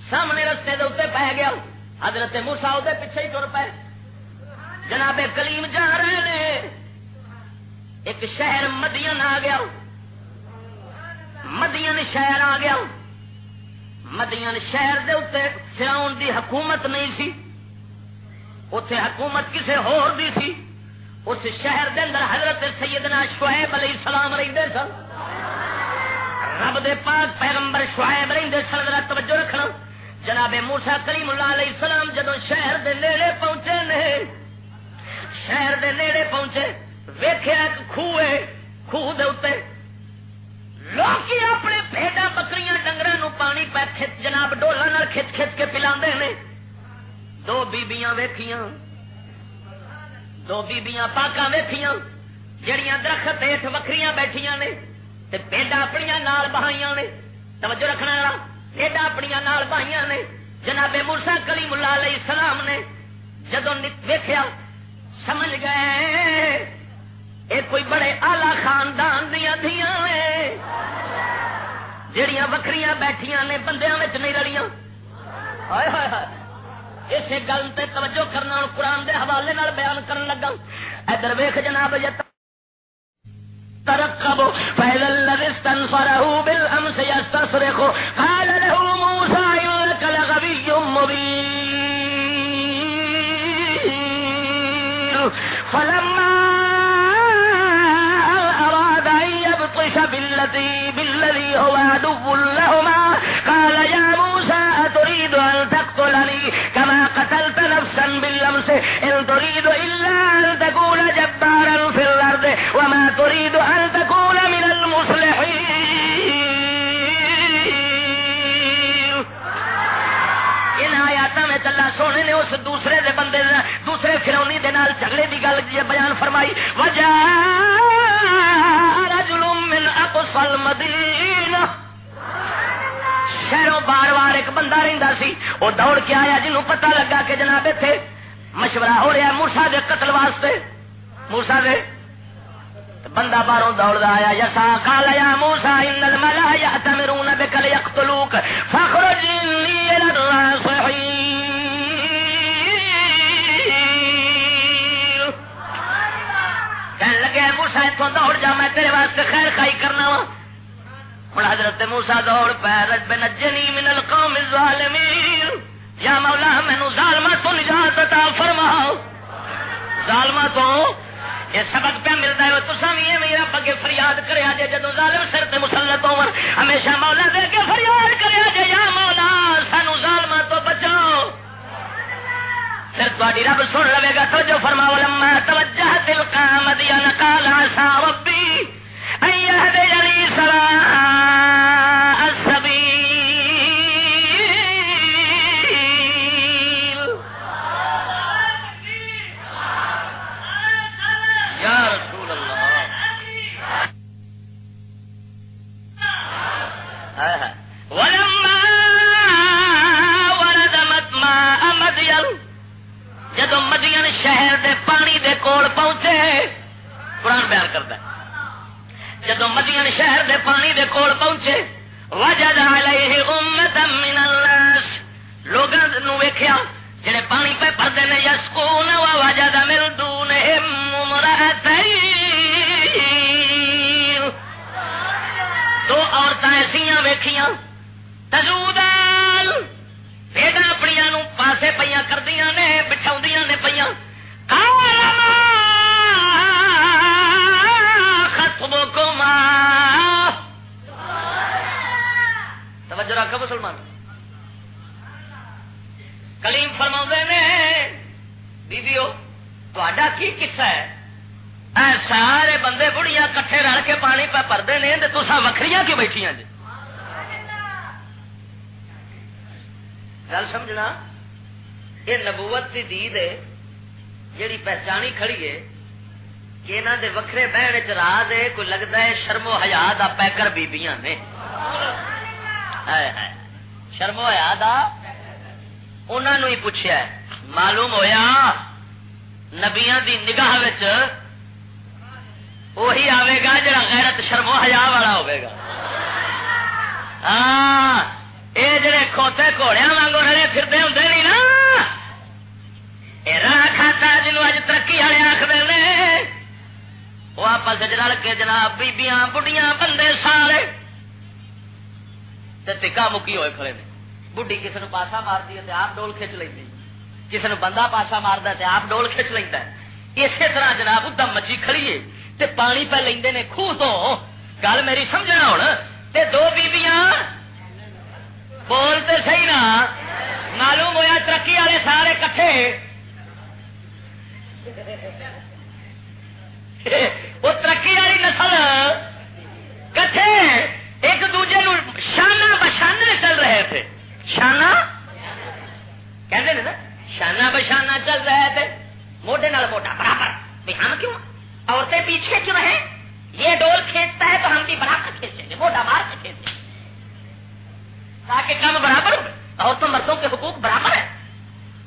سامنے رستے دے اتنے پہ گیا۔ حضرت موسا وہ پیچھے ہی تر پے جناب کلیم جا رہے ہیں ایک شہر مدین آ گیا۔ مدین شہر آ گیا۔ مدین شہر دے اتنے فراؤن دی حکومت نہیں سی۔ اتے حکومت کسی ہور دی سی۔ اس شہر دے اندر حضرت سیدنا شعیب علیہ السلام رہتے سن۔ رب دے پاک پیغمبر شعیب رہتے سن۔ توجہ رکھنا۔ جناب موسا کریم اللہ علیہ السلام جدو شہر دے نیڑے پہنچے نے، شہر دے نیڑے پہنچے
ویخیا خوہ خوہ دے اتنے لوگ اپنے بھیڈا بکری ڈنگر نو پانی پہ جناب ڈولا کھچ کھچ کے پلا دو بیبیاں ویکھیاں، دو بیبیاں پاکاں ویکھیاں، جڑیاں درخت ہیٹ وکری بیٹھیاں نے پیڈا اپنی نال بہائیاں نے۔ توجہ رکھنا والا اپنی نال بہائیاں نے، جناب مرسا کلی ملا علیہ السلام نے جدو ویخیا سمجھ گئے یہ کوئی بڑے آلہ خاندان دیا دیا جڑیاں بکریاں بیٹھیاں نے بندیاں نہیں رلیاں۔ اسی گل تے توجہ کرنا قرآن دے حوالے نال بیان کرن لگا۔ ادھر ویخ جناب جت ترقبوا فإذا الذي استنصره بالأمس يستصرخ قال له موسى إنك لغبي مبين. فلما أراد أن يبطش بالذي بالذي هو عدو لهما، قال يا موسى أتريد أن تقتلني كما قتلت نفسا باللمس. إن تريد إلا أن تكون جبارا في الأرض وما تريد أن تكون من المصلحين. چلا سونے نے اس دوسرے دے بندے دوسرے فرونی دے نال جھگڑے دی گل بیان فرمائی. وجہ رجل من اقصى المدینہ شہروں بار بار ایک بندہ رہندا سی وہ دوڑ کے آیا جنوں پتہ لگا کہ جناب اتنے مشورہ ہو رہا موسا دے قتل واسطے۔ موسا دے۔ بندہ باہروں دوڑ آیا، یسا کال یا موسا ان الملا یاتمرون بک لیقتلوک فخرج لی الى کہنے لگے موسا اتوں دوڑ جا، میں تیرے واسطے خیر خائی کرنا وا۔ ہوں حضرت موسا دوڑ پہ رج بن جنی من القوم الظالمین۔ یا مولا مینو ظالما تو نجات عطا فرما ظالما تو یہ سبق پہ ملتا ہے تو بھی میرا بگے فریاد کرے جے جدو ظالم سر تے مسلط ہو ہمیشہ مولا دے کے فریاد کرے جے یا مولا، سانو ظالما تو بچاؤ۔ پھر تاری رب سن لے گا تو جو فرماؤ ترقی والے آخر وہ آپس رل کے جناب بیبیاں بڑھیاں بندے سارے ٹکا مکی ہوئے کھڑے نے. بڈی کسی نے پاسا مارتی ہے آپ ڈول کھچ لینی کسی نے بندہ پاسا مارتا ہے آپ ڈول کھچ لینا اسی طرح جناب ادم مچی کھڑی ہے پانی پہ لیندے نے خوہ تو گل میری سمجھنا ہوں تے دو بیبیاں بولتے صحیح نا؟ معلوم ہوا ترقی والے سارے کٹھے وہ ترقی والی نسل کٹھے ایک دوجے نو شانہ بشانے چل رہے تھے۔ شانہ؟ کہتے نا، شانہ بشانہ چل رہے تھے۔ موٹے نال موٹا، برابر۔ بھی ہم کیوں؟ عورتیں پیچھے کیوں ہیں یہ ڈول کھینچتا ہے تو ہم بھی برابر کھینچیں گے، موٹا مار کے کھینچیں گے۔ تاکہ کام برابر ہو، عورتوں مردوں کے حقوق برابر ہے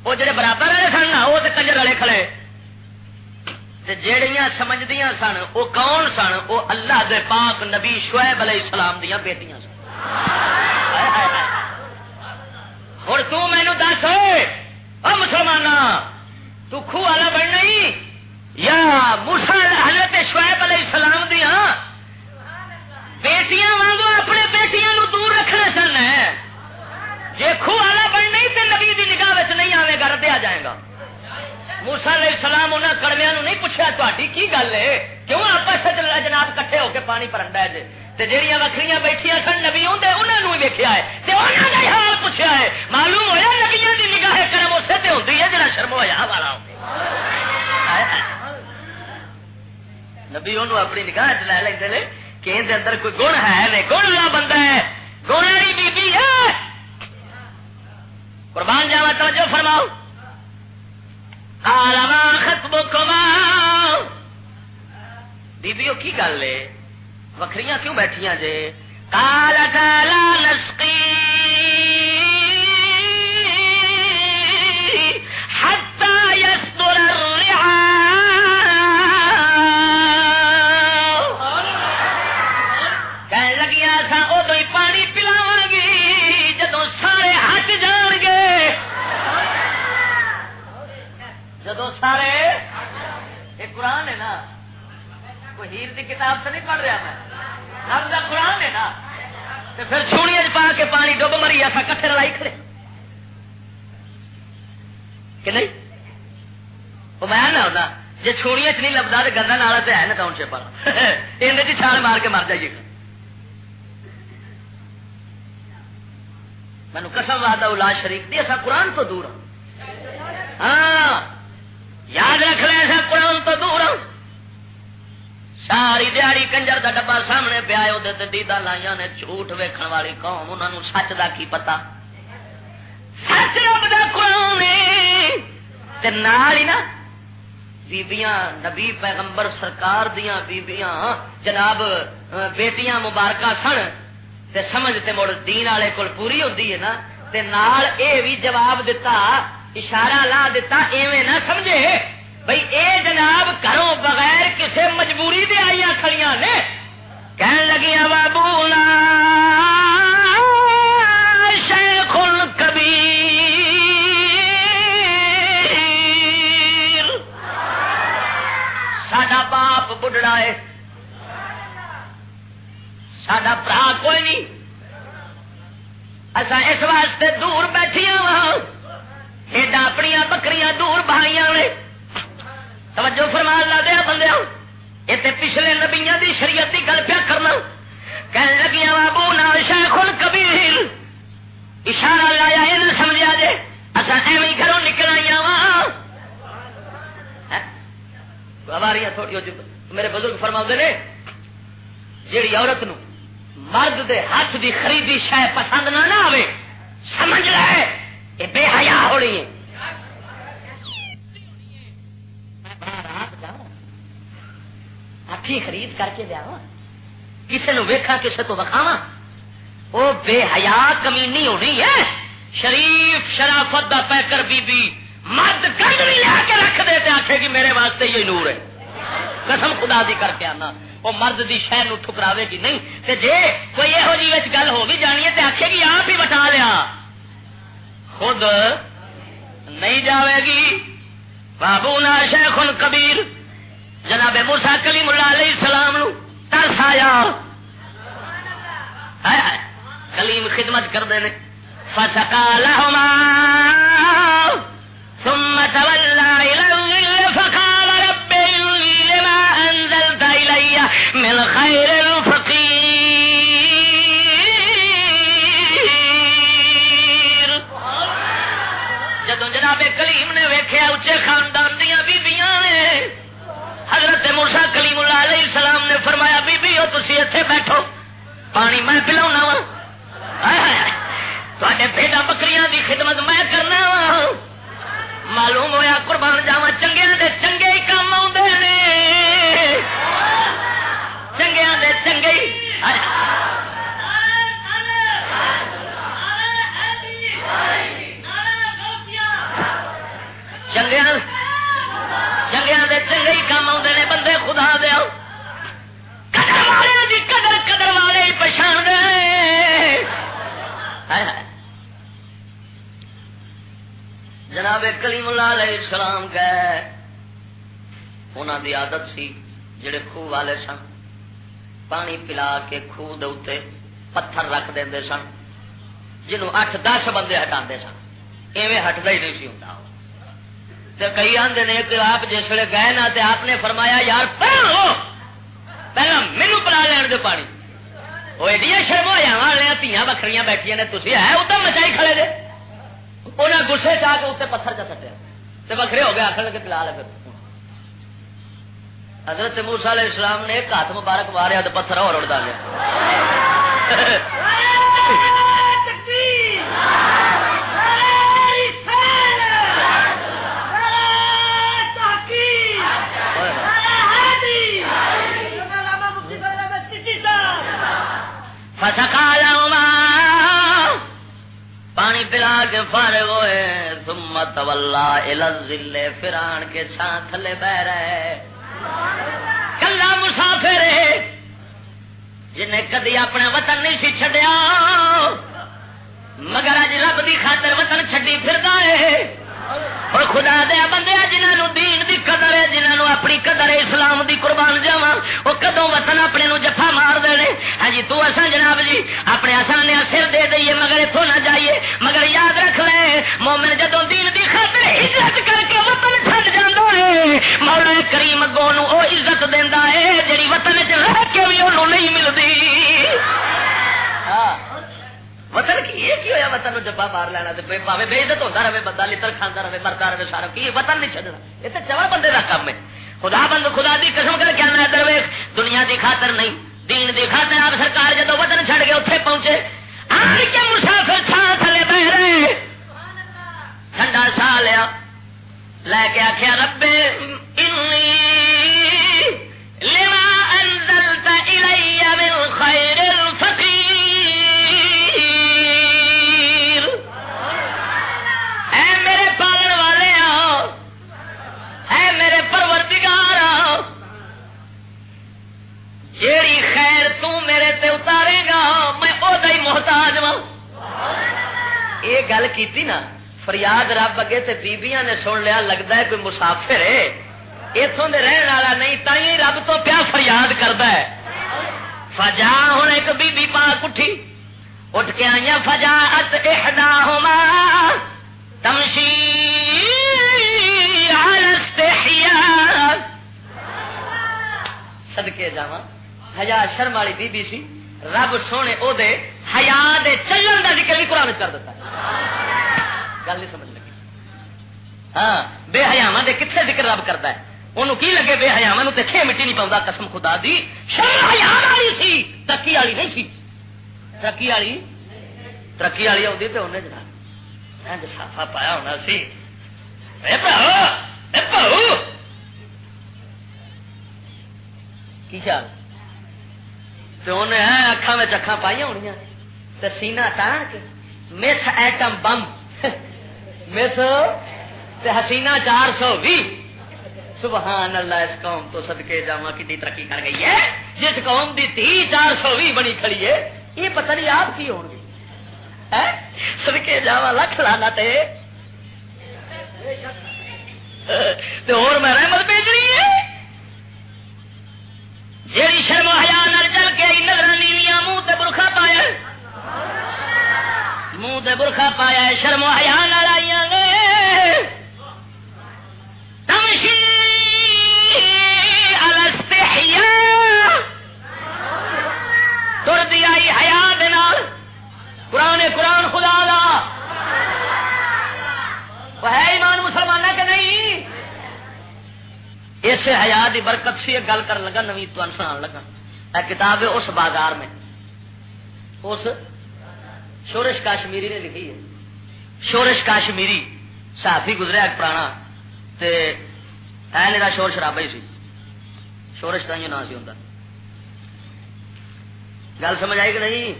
وہ جڑے برابر والے سن نا، وہ کنجر والے کھڑے۔ جیڑیاں سمجھدیاں سن وہ کون سن؟ وہ اللہ دے پاک نبی شعیب علیہ السلام دیا بیٹیاں سن۔ ہوں تینو دس او مسلمان تو خو والا بننا ہی یا موسا حضرت شعیب علیہ السلام دیا بیٹیاں وانگو اپنے بیٹیاں نو دور رکھنا سن جی خو والا بننا ہی تو نبی دی نگاہ نہیں آئے گا، ردیا جائے گا۔ موسا علیہ السلام انہوں کڑمیا نہیں پوچھا تاری کی گل ہے؟ کیوں آپس جناب کٹھے ہو کے پانی پرنڈا جی جہیا وکری بیٹھیا سن نبی آدھے انہوں نے ویکیا ہے۔ تے انہوں نے حال پوچھا ہے۔ معلوم ہوا نبیا کی نگاہ کرم اسے تے ہوتی ہے جہاں شرم ہوا والا نبی انہوں اپنی نگاہ چ لے لیں کہ اندر کوئی گن ہے؟ نہیں گن والا بندہ ہے۔ گن والی بی ہے۔ قربان جاوا توجہ فرماؤ۔ بیبیو کی گل ہے؟ وکری کیوں بیٹھیا جے؟ کالا کالا نسکی سارے یہ قرآن ہے نا۔ کوئی ہیر کی کتاب تو نہیں پڑھ رہا میں۔ رب کا قرآن ہے نا۔ تو پھر چھوڑی پا کے پانی ڈب مری، ایسا کٹھے لڑائی کھڑے۔ کہ نہیں؟ وہ میں نہ ہوتا۔ جی چھوڑیاں چ نہیں لبدا تو گندا نالا تو ہے نا ٹاؤن شپ والا یہ چھال مار کے مر جائیے۔ گا مینو قسم واد شریف دی اصا قرآن تو دور ہوں ہاں۔, ہاں۔ یاد رکھ لے ایسا قرآن تو دور ساری دیہی کنجر کا ڈبا سامنے پیا دیدا لائیا نے جھوٹ ویکن والی قوم انہوں نے سچ کا کی پتا سچ رب دا قرآن نال ہی نا، بیبیاں، نبی پیغمبر سرکار دیاں بیبیاں، جناب بیٹیاں مبارکہ سن۔ تے سمجھ تے مڑ دین والے کول پوری ہوتی ہے نا۔ تے نال اے بھی جواب دتا اشارہ لا دیتا، ایویں نہ سمجھے۔ بھائی اے جناب کرو بغیر کسی مجبوری دے آئی کھڑی نے۔ کہن لگیا بابو شیخ کبیر سڈا باپ بڑھڑا ہے۔ سڈا برا کوئی نہیں۔ اصا اس واسطے دور بیٹھیا وہاں ایڈا اپنی بکری دور بہائی نے. توجہ فرما لا دیا بندے یہ پچھلے نبیا دی شریعت کی گل پیا کرنا. کہنے لگیا بابو نا شیخ کبھی اشارہ لایا یہ سمجھا جے. اصا ایویں گھروں نکل آئی ہماری تھوڑی جی. میرے بزرگ فرما نے، جیڑی عورت نو مرد دے ہاتھ دی خریدی شہ پسند نہ آئے سمجھ لے. یہ بے حیا ہو رہی ہے ہاتھی خرید کر کے لیا کسی نو ویکا کسی کو بکھاوا وہ بے حیا کمی نہیں ہونی ہے۔ شریف شرافت دا پیکر بی بی۔ مرد گند بھی لیا کے رکھ دے تے آخے گی میرے واسطے یہ نور ہے۔ قسم خدا دی کر کے آنا۔ وہ مرد دی شہر نو ٹھکراوے گی نہیں۔ تے جے کوئی یہو جی گل ہو بھی جانی ہے تے آخے گی آپ ہی بتا لیا۔ خود نہیں جاوے گی۔ بابو نا شیخ کبیر جناب موسا کلیم اللہ علیہ السلام نو ترس آیا۔ کلیم خدمت کر دے فسکا لہما ثم تولى الى فقال رب لما انزلت الي من خير جناب کلیم نے ویکیا اچے خاندان دیا بیبیاں نے۔ حضرت مرسا کلیم اللہ علیہ السلام نے فرمایا بی بی تھی اتنے بیٹھو، پانی میں پلا وا۔ بھیڑا بکریاں دی خدمت میں کرنا وا۔ معلوم ہوا قربان جاوا چنگیا دے چنگے ہی کام آدھے چنگیا دے چنگے ہی۔ چنگیا چنگیا دے چنگے کام آدھے نے، بندے خدا دیا قدر والے دی قدر قدر والے ہی پچھان دے۔ جناب کلیم اللہ علیہ السلام گئے انہوں دی عادت سی جڑے خوہ والے سن، پانی پلا کے خوہ دے پتھر رکھ دے سن، جنہوں اٹھ دس بندے ہٹا سن۔ ایویں ہٹتا ہی نہیں سی ہوں کئی آدھے نے کہ آپ جس ویلے گئے نا تے آپ نے فرمایا، یار پہلو پہلا مینو پلا لین دے پانی۔ وہ ایڈیا شرم ہو جا تیاں بکریاں بیٹھیا نے تھی ہے ادھر مچائی کھڑے دے۔ انہیں گسے چاہ کے اتنے پتھر چ سٹیا۔ تو بکرے ہو گئے آخر لگے پلا لے حضرت موسا علیہ السلام نے ایک ہاتھ مبارک ماریا تو پتھر اور اڑ ڈالیا <laughs> پانی پلا کے فارغ ہوئے سمت ولہ الزل فران کے چھان تھلے بہ رہے۔ کلا مسافر جنہیں کدی اپنے وطن نہیں سی چڈیا مگر اج رب دی خاطر وطن چڈی پھر ہے۔ اور خدا دیا بندے جنہوں دین دی قدر ہے جنہوں اپنی قدر ہے، اسلام دی قربان جاوا وہ کدو وطن اپنے نو جفا مار دے ہاں جی تو اصا جناب جی اپنے آسان سر دے دئیے، مگر اتو نہ جائیے، مگر یاد رکھ لے، مومن جدو دین دی خاطر عزت کر کے وطن چھڈ جانا ہے مولا کریم اگوں وہ عزت دینا ہے جی وطن چ رہ کے بھی انہوں نہیں ملتی وطن کی یہ کی ہوا وطن جبا مار لینا پاوے بے عزت ہوتا رہے، بندہ لڑ کھانا رہے مرتا رہے سارا کی وطن نہیں چڈنا یہ تو چور بندے کا کام ہے۔ خدا بند، خدا دی قسم کر کیا میں درویش دنیا دی خاطر نہیں، دین دی خاطر آپ سرکار جدو وطن چھڑ کے اتنے پہنچے، آن کے مسافر چھان تھلے بہ رہے۔ ٹھنڈا سا لیا۔ لے کے آخیا ربے لما انزلت الی من خیر جیڑی ہی محتاج یہ گل کی نا، فریاد رب اگے تے بیبیاں نے سن لیا لگتا ہے کوئی مسافر ہے۔ اتوں دے رہن والا نہیں تھی رب تو پیا فریاد کرتا ہے۔ فجا ہوں ایک بی بی پاک اٹھی۔ اٹھ کے آئی فجا ات احدا ہوما تمشی سدکے جاواں۔ ہیا شرم والی بی بی سی، رب سونے او دے حیا دے چلن دا ذکر بھی قرآن کر دیتا گل نہیں سمجھ لگی۔ ہاں بے حیاواں دے کتنے ذکر رب کرتا ہے؟ انہوں کی لگے بے حیاواں تے چھ مٹی نہیں پاؤں قسم خدا دی، شرم حیا والی سی۔ ترقی والی نہیں سی۔ ترقی والی؟ ترقی والی آتی تو انہیں جناب۔ صافا پایا ہونا سی۔ اے پاؤ اے پاؤ کی خیال؟ تو انہیں اکھان میں اکھان پائی ہونی تو سینا تان کے مس ایٹم بم۔ مس حسینہ چار سو بھی سبحان اللہ، اس قوم تو صدقے جاوا کی ترقی کر گئی ہے۔ جس قوم دی تھی چار سو بھی بنی کھڑی ہے، یہ پتہ نہیں آپ کی ہوں گی۔ سدکے جاوا لکھ لانا تے۔ اور میں رحمت بھیج رہی ہے۔ جیڑی شرم حیا نل چل کے نظر نیویاں منہ تے برخا پایا۔ منہ تے برخا پایا شرم حیا نل آئی تمشی تر دی آئی حیا دال قرآن قرآن خدا دا۔ وہ ہے ایمان مسلمان کہ نہیں؟ اس حیا دی برکت سی گل کر لگا، نوی تو سنا لگا۔ اے کتاب ہے اس بازار میں۔ اس شورش کاشمیری نے لکھی ہے۔ شورش کاشمیری، صحافی گزرا ایک پرانا، تے شور شرابا ہی سی۔ شورش کا نام سی ہوں گل سمجھ آئی کہ نہیں؟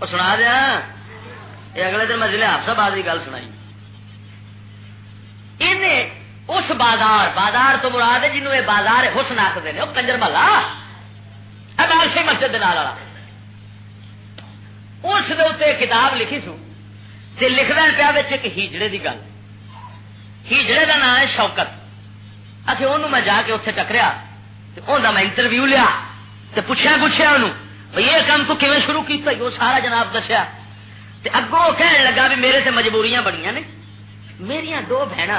وہ سنا دیا ہاں۔ یہ اگلے دن میں ضلع حفصہ باد کی گل سنائی۔ اس بازار بازار تو مراد ہے جنوب یہ بازار حسن آخر وہ کنجر ملا مسجد والا۔ اس کتاب لکھی سو لکھ دین پیا ایک ہیجڑے کی گل۔ ہیجڑے کا نام ہے شوکت۔ اچھے ان میں جا کے اتنے ٹکریا میں انٹرویو لیا پوچھا پوچھا انہوں بھائی یہ کام تو کیون شروع کیتا؟ وہ سارا جناب دسیا۔ اگوں کہنے لگا بھی میرے سے مجبوریاں بڑی نے۔ میری دو بہن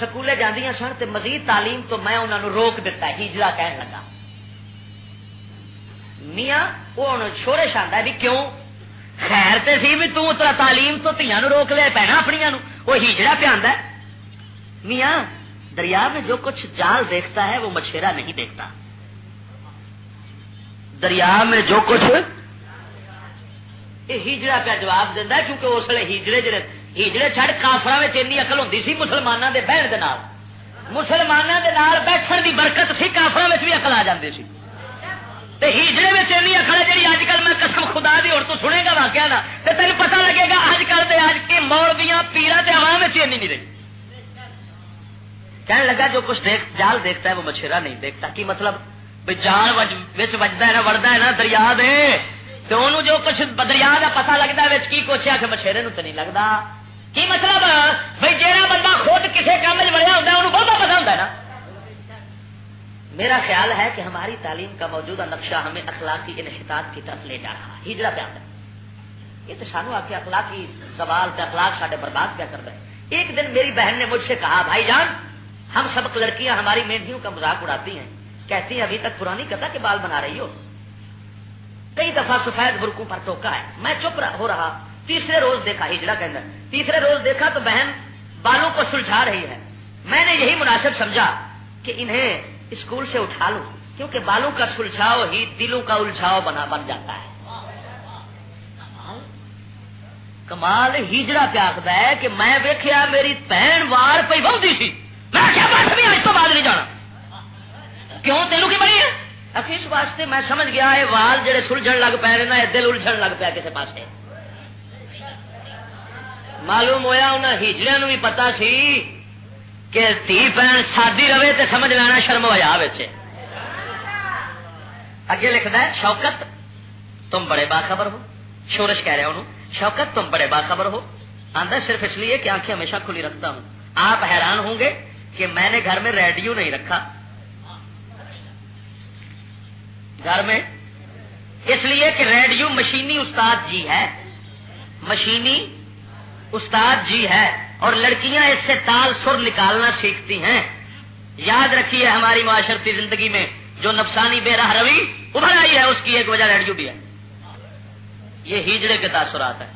سکولے جاندیاں سن، تے مزید تعلیم تو میں انہوں نے روک دیتا ہے ہجرا کہنے لگا۔ میاں، وہ شورش آتا بھی کیوں؟ خیر تے سی بھی تو ترا تعلیم تو تیاں روک لیا پینا اپنی وہ ہیجڑا پہ آدھا میاں، دریا میں جو کچھ جال دیکھتا ہے، وہ مچھیرا نہیں دیکھتا۔ دریا میں جو کچھ یہ ہیجڑا پہ جواب دینا کیونکہ اس ویلے ہیجڑے جڑے ہیجڑے چڑھ کافر این اقل ہوں سی مسلمانوں کے بہن کے مسلمانوں کے بیٹھن کی برکت سی کافر بھی اقل آ جاتی سی۔ ہیجڑے میں این اقل جی اج کل میں قسم خدا دی اور تو سنے گا واقعہ نا تو تین پتا لگے گا اج کل دے اج کے مولویاں پیرا تے عوام میں چینی نہیں رہی۔ کہنے لگا جو کچھ دیکھ، جال دیکھتا ہے وہ مچھیرا نہیں دیکھتا۔ کی مطلب؟ جال وجدا ہے نا وڑتا ہے نا، دریا دے۔ تو انہوں جو کچھ دریا کا پتا لگتا ہے وچ کی کچھ ہے کہ مچھیرے تو نہیں لگتا کی مطلب؟ بھائی جہاں بندہ خود کسی کام میں بڑھیا ہوتا ہے انہوں بہت پتا ہوتا ہے نا۔ میرا خیال ہے کہ ہماری تعلیم کا موجودہ نقشہ ہمیں اخلاقی انحطاط کی طرف لے جا رہا ہجڑا پہ آتا یہ تو سانو آ کے اخلاقی سوال کا اخلاق سارے برباد کیا کر رہے ایک دن میری بہن نے مجھ سے کہا، بھائی جان، ہم سب لڑکیاں ہماری مہندیوں کا مذاق اڑاتی ہیں۔ کہتی ہیں ابھی تک پرانی کتا کے بال بنا رہی ہو۔ کئی دفعہ سفید برکوں پر ٹوکا ہے۔ میں چپ ہو رہا۔ تیسرے روز دیکھا ہجڑا کے اندر۔ تیسرے روز دیکھا تو بہن بالوں کو سلجھا رہی ہے۔ میں نے یہی مناسب سمجھا کہ انہیں اسکول سے اٹھا لوں، کیونکہ بالوں کا سلجھاؤ ہی دلوں کا الجھاؤ بنا بن جاتا ہے۔ کمال؟ ہجڑا پہ آخر ہے کہ میں ویکیا میری بہن وار پہ بہت سی۔ میں کیا بس بھی آج تو بعد نہیں جانا۔ کیوں؟ تینوں کی بڑی ہے؟ اس واسطے میں سمجھ گیا ہے وال جڑے سلجھن لگ پے نا، یہ دل الجھن لگ پیا کسی پاس معلوم ہوا انہیں ہجڑے بھی پتا سی کہ تھی بہن سادی رہے تو سمجھ لینا شرم ہوا بچے اگے لکھتا ہے، شوکت تم بڑے باخبر ہو۔ شورش کہہ رہے انہوں۔ شوکت تم بڑے باخبر ہو۔ آندہ صرف اس لیے کہ آنکھیں ہمیشہ کھلی رکھتا ہوں۔ آپ حیران ہوں گے کہ میں نے گھر میں ریڈیو نہیں رکھا۔ گھر میں۔ اس لیے کہ ریڈیو مشینی استاد جی ہے۔ مشینی استاد جی ہے۔ اور لڑکیاں اس سے تال سر نکالنا سیکھتی ہیں۔ یاد رکھیے ہماری معاشرتی زندگی میں جو نفسانی بے راہ روی ابھر آئی ہے، اس کی ایک وجہ ریڈیو بھی ہے۔ یہ ہیجڑے کے تاثرات ہیں۔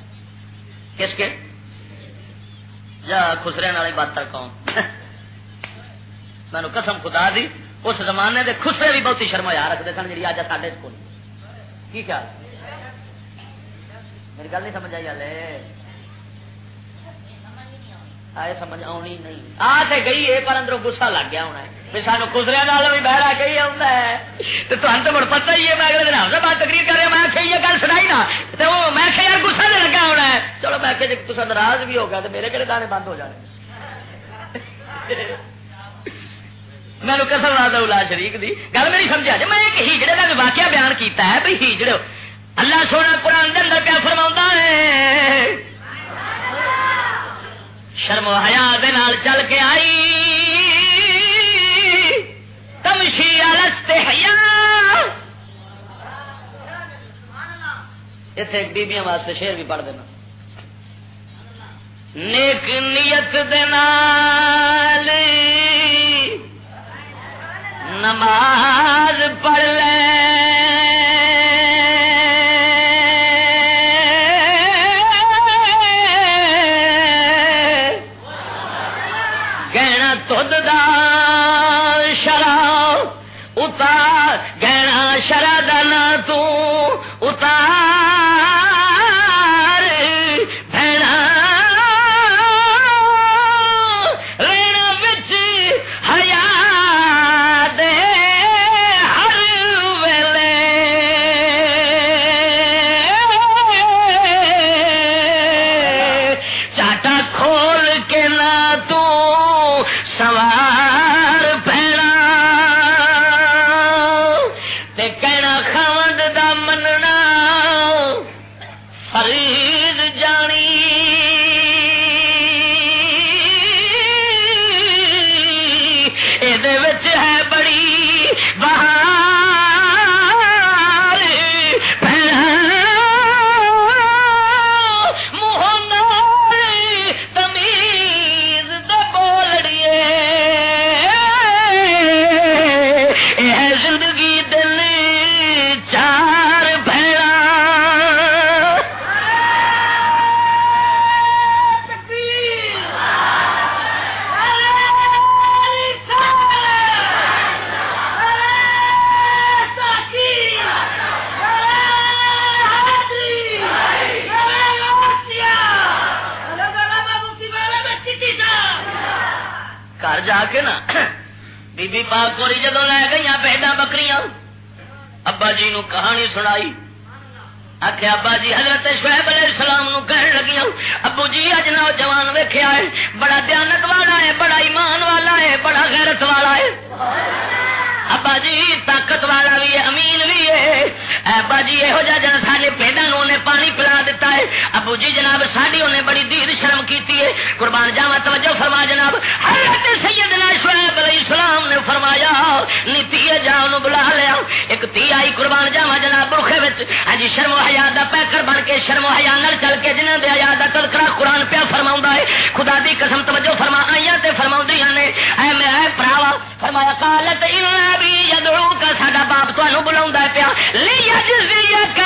کس کے؟ جا خسرے والی بات تک میں قسم خدا دی، اس زمانے دے خسرے بھی بہت ہی شرما یاد رکھتے سن جی آج ساڈے کو کی خیال؟ میری گل نہیں سمجھ آئی ہلے آئے سمجھ آنی نہیں آ تے گئی ہے پر اندروں گسا لگ گیا ہونا ہے سانو نال بھی بہرا گئی ہے مڑ پتہ ہی ہے میں اگلے دن تقریر کر رہا میں یہ گل سنائی نا وہ میں یار گسا لگا ہونا ہے چلو میں ناراض بھی ہوگا تو میرے کہڑے دانے بند ہو جانے میں نے کسر لا الا شریف دی گل میری سمجھا جی میں ایک ہیجڑے کا واقعہ بیان کیتا ہے بھائی ہیجڑے اللہ سونا قرآن کے اندر کیا فرما ہے شرم حیا چل کے آئی۔ تمشی الستے حیا اتنے بیبیاں واسطے شیر بھی پڑھ دینا۔ نیک نیت دینا نماز پڑھ لے۔ نا۔ بی
بی پاک کوری جدو لے گئی بہڈا بکریاں۔ ابا جی نو کہانی سنائی۔ آخیا ابا جی حضرت شعیب علیہ السلام نو کہن لگیا ابو جی اج نو جوان ویکھیا ہے، بڑا دیانت والا ہے، بڑا ایمان والا ہے، بڑا غیرت والا ہے۔ ابا جی طاقت والا بھی ہے، امین بھی ہے۔ ابا جی یہو جہ جن سارے پیڈا نو نے پانی پلا دیتا ہے۔ ابو جی جناب ساری انہیں بڑی دیر شرم کیتی ہے۔ قربان جاوا توجہ فرما جناب۔ حضرت سیدنا شعیب علیہ السلام نے فرمایا، نیتی جا انہوں بلا لیا۔ ایک تی آئی قربان جاوا جناب بروخے ہاں جی شرم حیا
دا پیکر بن کے،
شرم حیا نال چل کے جنہاں دے حیا تلکرا قرآن پیا فرما ہے۔ خدا دی قسم، توجہ فرما آئی فرما نے۔ اے میں پراوا فرمایا کالت ساڈا باپ تہن بلا پیا۔ لیجزیک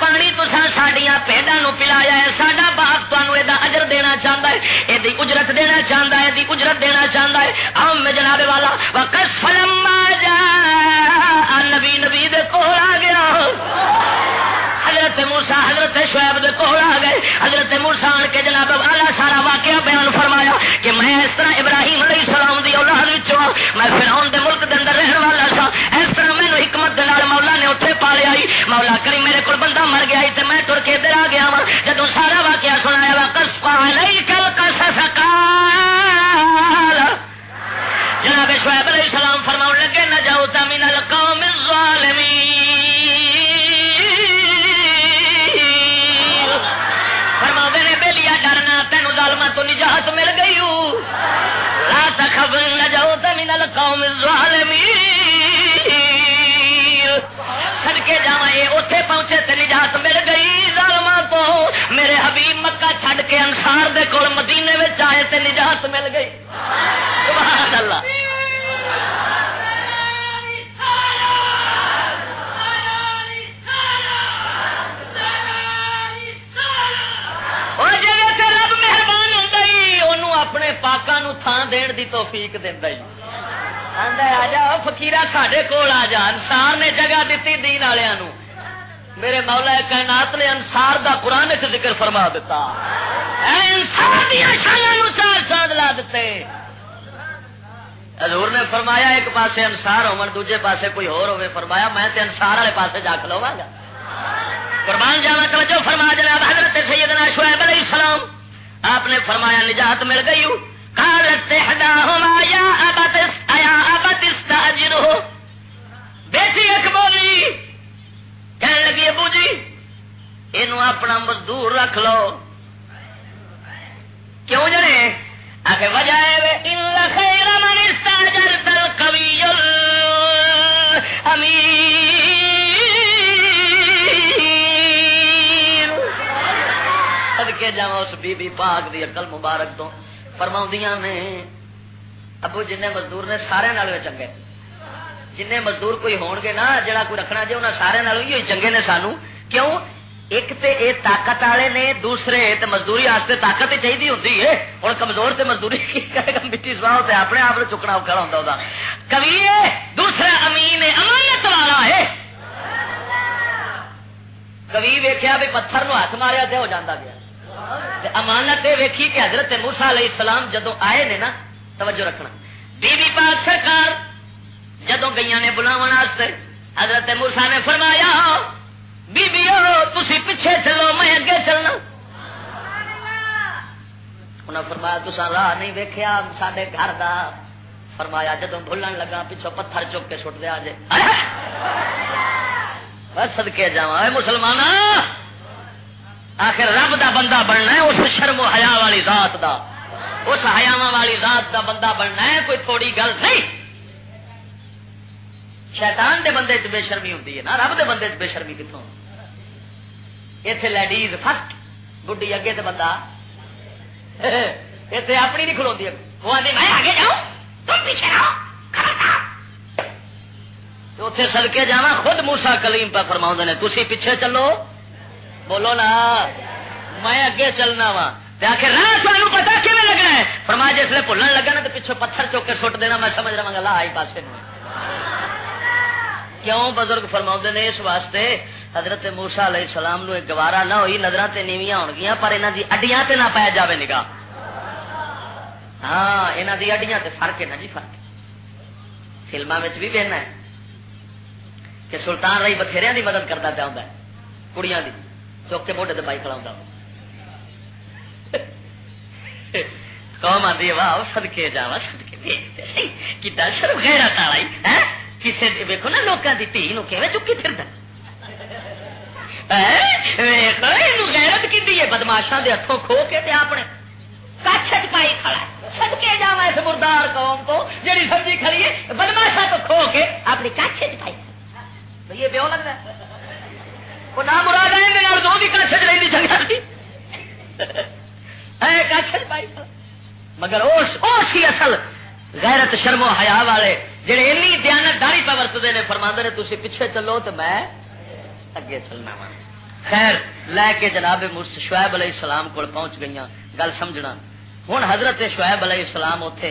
پانی نو پلایا ہے، ساڈا باپ تانوں اجر دینا چاہتا ہے یہ اجرت دینا چاہتا ہے اے اجرت دینا چاہتا ہے۔ آم جناب والا وقد فلما شعیب دے کول آ گئے۔ حضرت مرسا آن کے جناب والا سارا واقعہ بیان فرمایا کہ میں اس طرح ابراہیم علیہ السلام دی اولاد وچوں میں پھر فرعون دے ملک دے اندر رہن والا سا اس طرح میں حکمت دے نال مولا نے اوتھے پالیا ہی مولا کریم میرے کول بندہ مر گیا تے میں ٹر کے ادھر آ گیا وا جدوں سارا واقعہ سنایا وا قص علیک قوم الظالمین صدقے جاواں اے پہنچے تے نجات مل گئی۔ ظالم
تو میرے
حبیب مکہ چھڈ کے انسار دے کول مدینے میں آئے تے نجات مل گئی۔ سبحان اللہ۔ اپنے پاکوں تھان دن کی توفیق دینا جی فکیر سڈے کول آ جا انسار نے جگہ دیتی دین والیا میرے مولا کائنات نے انسار دا قرآن سے ذکر فرما دیتا چار چاند لا دیتے حضور نے فرمایا ایک پاسے انسار ہو دوجے پاسے کوئی ہور ہوے فرمایا میں تے انسار والے پاسے جا کھلوا گا قربان جانا توجہ فرما جناب حضرت سیدنا شعیب علیہ السلام آپ نے فرمایا نجات مل گئی ہوں قالت احداهما يا ابت يا ابت استاجره بیٹی ایک بولی کہنے لگی ابو جی اینو اپنا مزدور رکھ لو. کیوں جنے؟ اگے وجہ ہے ان خیر من استاجرت القوی امیر صدقے جاؤں اس بی بی پاک دی عقل مبارک تو۔ فرما نے، ابو جن مزدور نے سارے چنگے۔ جن مزدور کوئی ہون گے نا، جڑا کوئی رکھنا جی انہوں سارے ہی چنگے نے سانو۔ کیوں؟
ایک تے اے طاقت والے نے، دوسرے تے مزدوری واسطے طاقت ہی چاہیے ہوتی ہے ہوں کمزور تے مزدوری کرے گا، مٹی سواؤ تے اپنے آپ چکنا اوکھا ہوتا ہوتا کبھی دوسرا امین امانت والا ہے کبھی ویکیا بھی پتھر نو ہاتھ ماریا تے ہو جاتا گیا۔ امانت یہ ویکھی کہ حضرت موسا علیہ السلام جدو آئے نے نا، توجہ رکھنا۔ بی بی پاک سرکار جدو گئی نے بلاو حضرت موسا نے فرمایا بی تھی پیچھے چلو، میں اگے چلنا۔ انہیں فرمایا تسا راہ نہیں ویکیا سڈے گھر دا۔ فرمایا جدو بھولن لگا پیچھو پتھر چک کے سٹ دیا جی سدکے جا مسلمان آخر رب دا بندہ بننا ہے، اس شرم و حیا والی ذات دا۔ اس حیاوا والی ذات دا بندہ بننا ہے، کوئی تھوڑی گل نہیں۔ شیطان دے بندے چ بے شرمی ہوتی ہے نا، رب دے بندے چ بے شرمی کتوں اتنے لیڈیز فرسٹ بڈی اگے تو بندہ۔ اتنے اپنی نہیں کھلوتی وہ آدمی میں آگے جاؤں، تم پیچھے رہو اتنے سڑکے جا خود موسا کلیم پہ فرما نے تھی پیچھے چلو۔ بولو نا، میں اگے چلنا وا۔ آخر راہ پتا کھے لگنا ہے؟ فرما جس نے بھولن لگا نا تو پیچھے پتھر چوک کے سٹ دینا، میں سمجھ رہا گا، لا، آئی پاسے کیوں بزرگ فرما نے اس واسطے؟ حضرت موسا علیہ السلام نو گوارا نہ ہوئی نظر تے نیویاں ہو گیا پر انہوں دی اڈیاں تے نہ پایا جاوے نگاہ۔ ہاں انہوں دی اڈیاں تے فرق ہے نا جی فرق فلما بھی بہنا ہے کہ سلطان رائی بتھیریا دی مدد کرتا چاہتا ہے، کڑیاں دی۔ چوک کے موڈے دبائی کھڑا قوم آدھی واہ سدکے جا سدکے کتا شرم گہرا تالا کسی ویکو نا لوگوں کی دھی نو چکی پھر غیرت کی بدماشا کے ہاتھوں کھو کے اپنے کچھ پائی کھڑا سد کے جا اس مردار قوم کو جی سبزی کھڑی ہے بدماشا تو کھو کے اپنی کچھ پائی۔ یہ پیو لگتا ہے۔ وہ نہ مراد ہے دو بھی کچھ رہی چنگا کچھ پائی مگر اس ہی اصل غیرت، شرم و حیا والے جہے اینی دیانت داری پہ ورتتے نے فرما نے تھی پیچھے چلو تو میں اگے چلنا وا۔ خیر، لے کے جناب مرس شعیب علیہ السلام کو پہنچ گئی گل سمجھنا۔ ہوں حضرت شعیب علیہ السلام اتے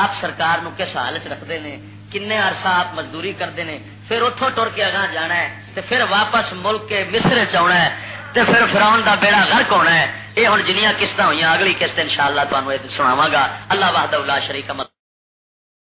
آپ سرکار نو کس حال چ رکھتے ہیں کن عرصہ آپ مزدوری کرتے ہیں پھر اتوں ٹر کے اگاں جانا ہے، تے پھر واپس ملک کے مصر چنا ہے، تے پھر فراؤن دا بیڑا غرق ہونا ہے۔ یہ ہوں جنیاں قسط ہوئی اگلی قسط ان شاء اللہ تعوی گا۔ اللہ وحدہ اللہ شریف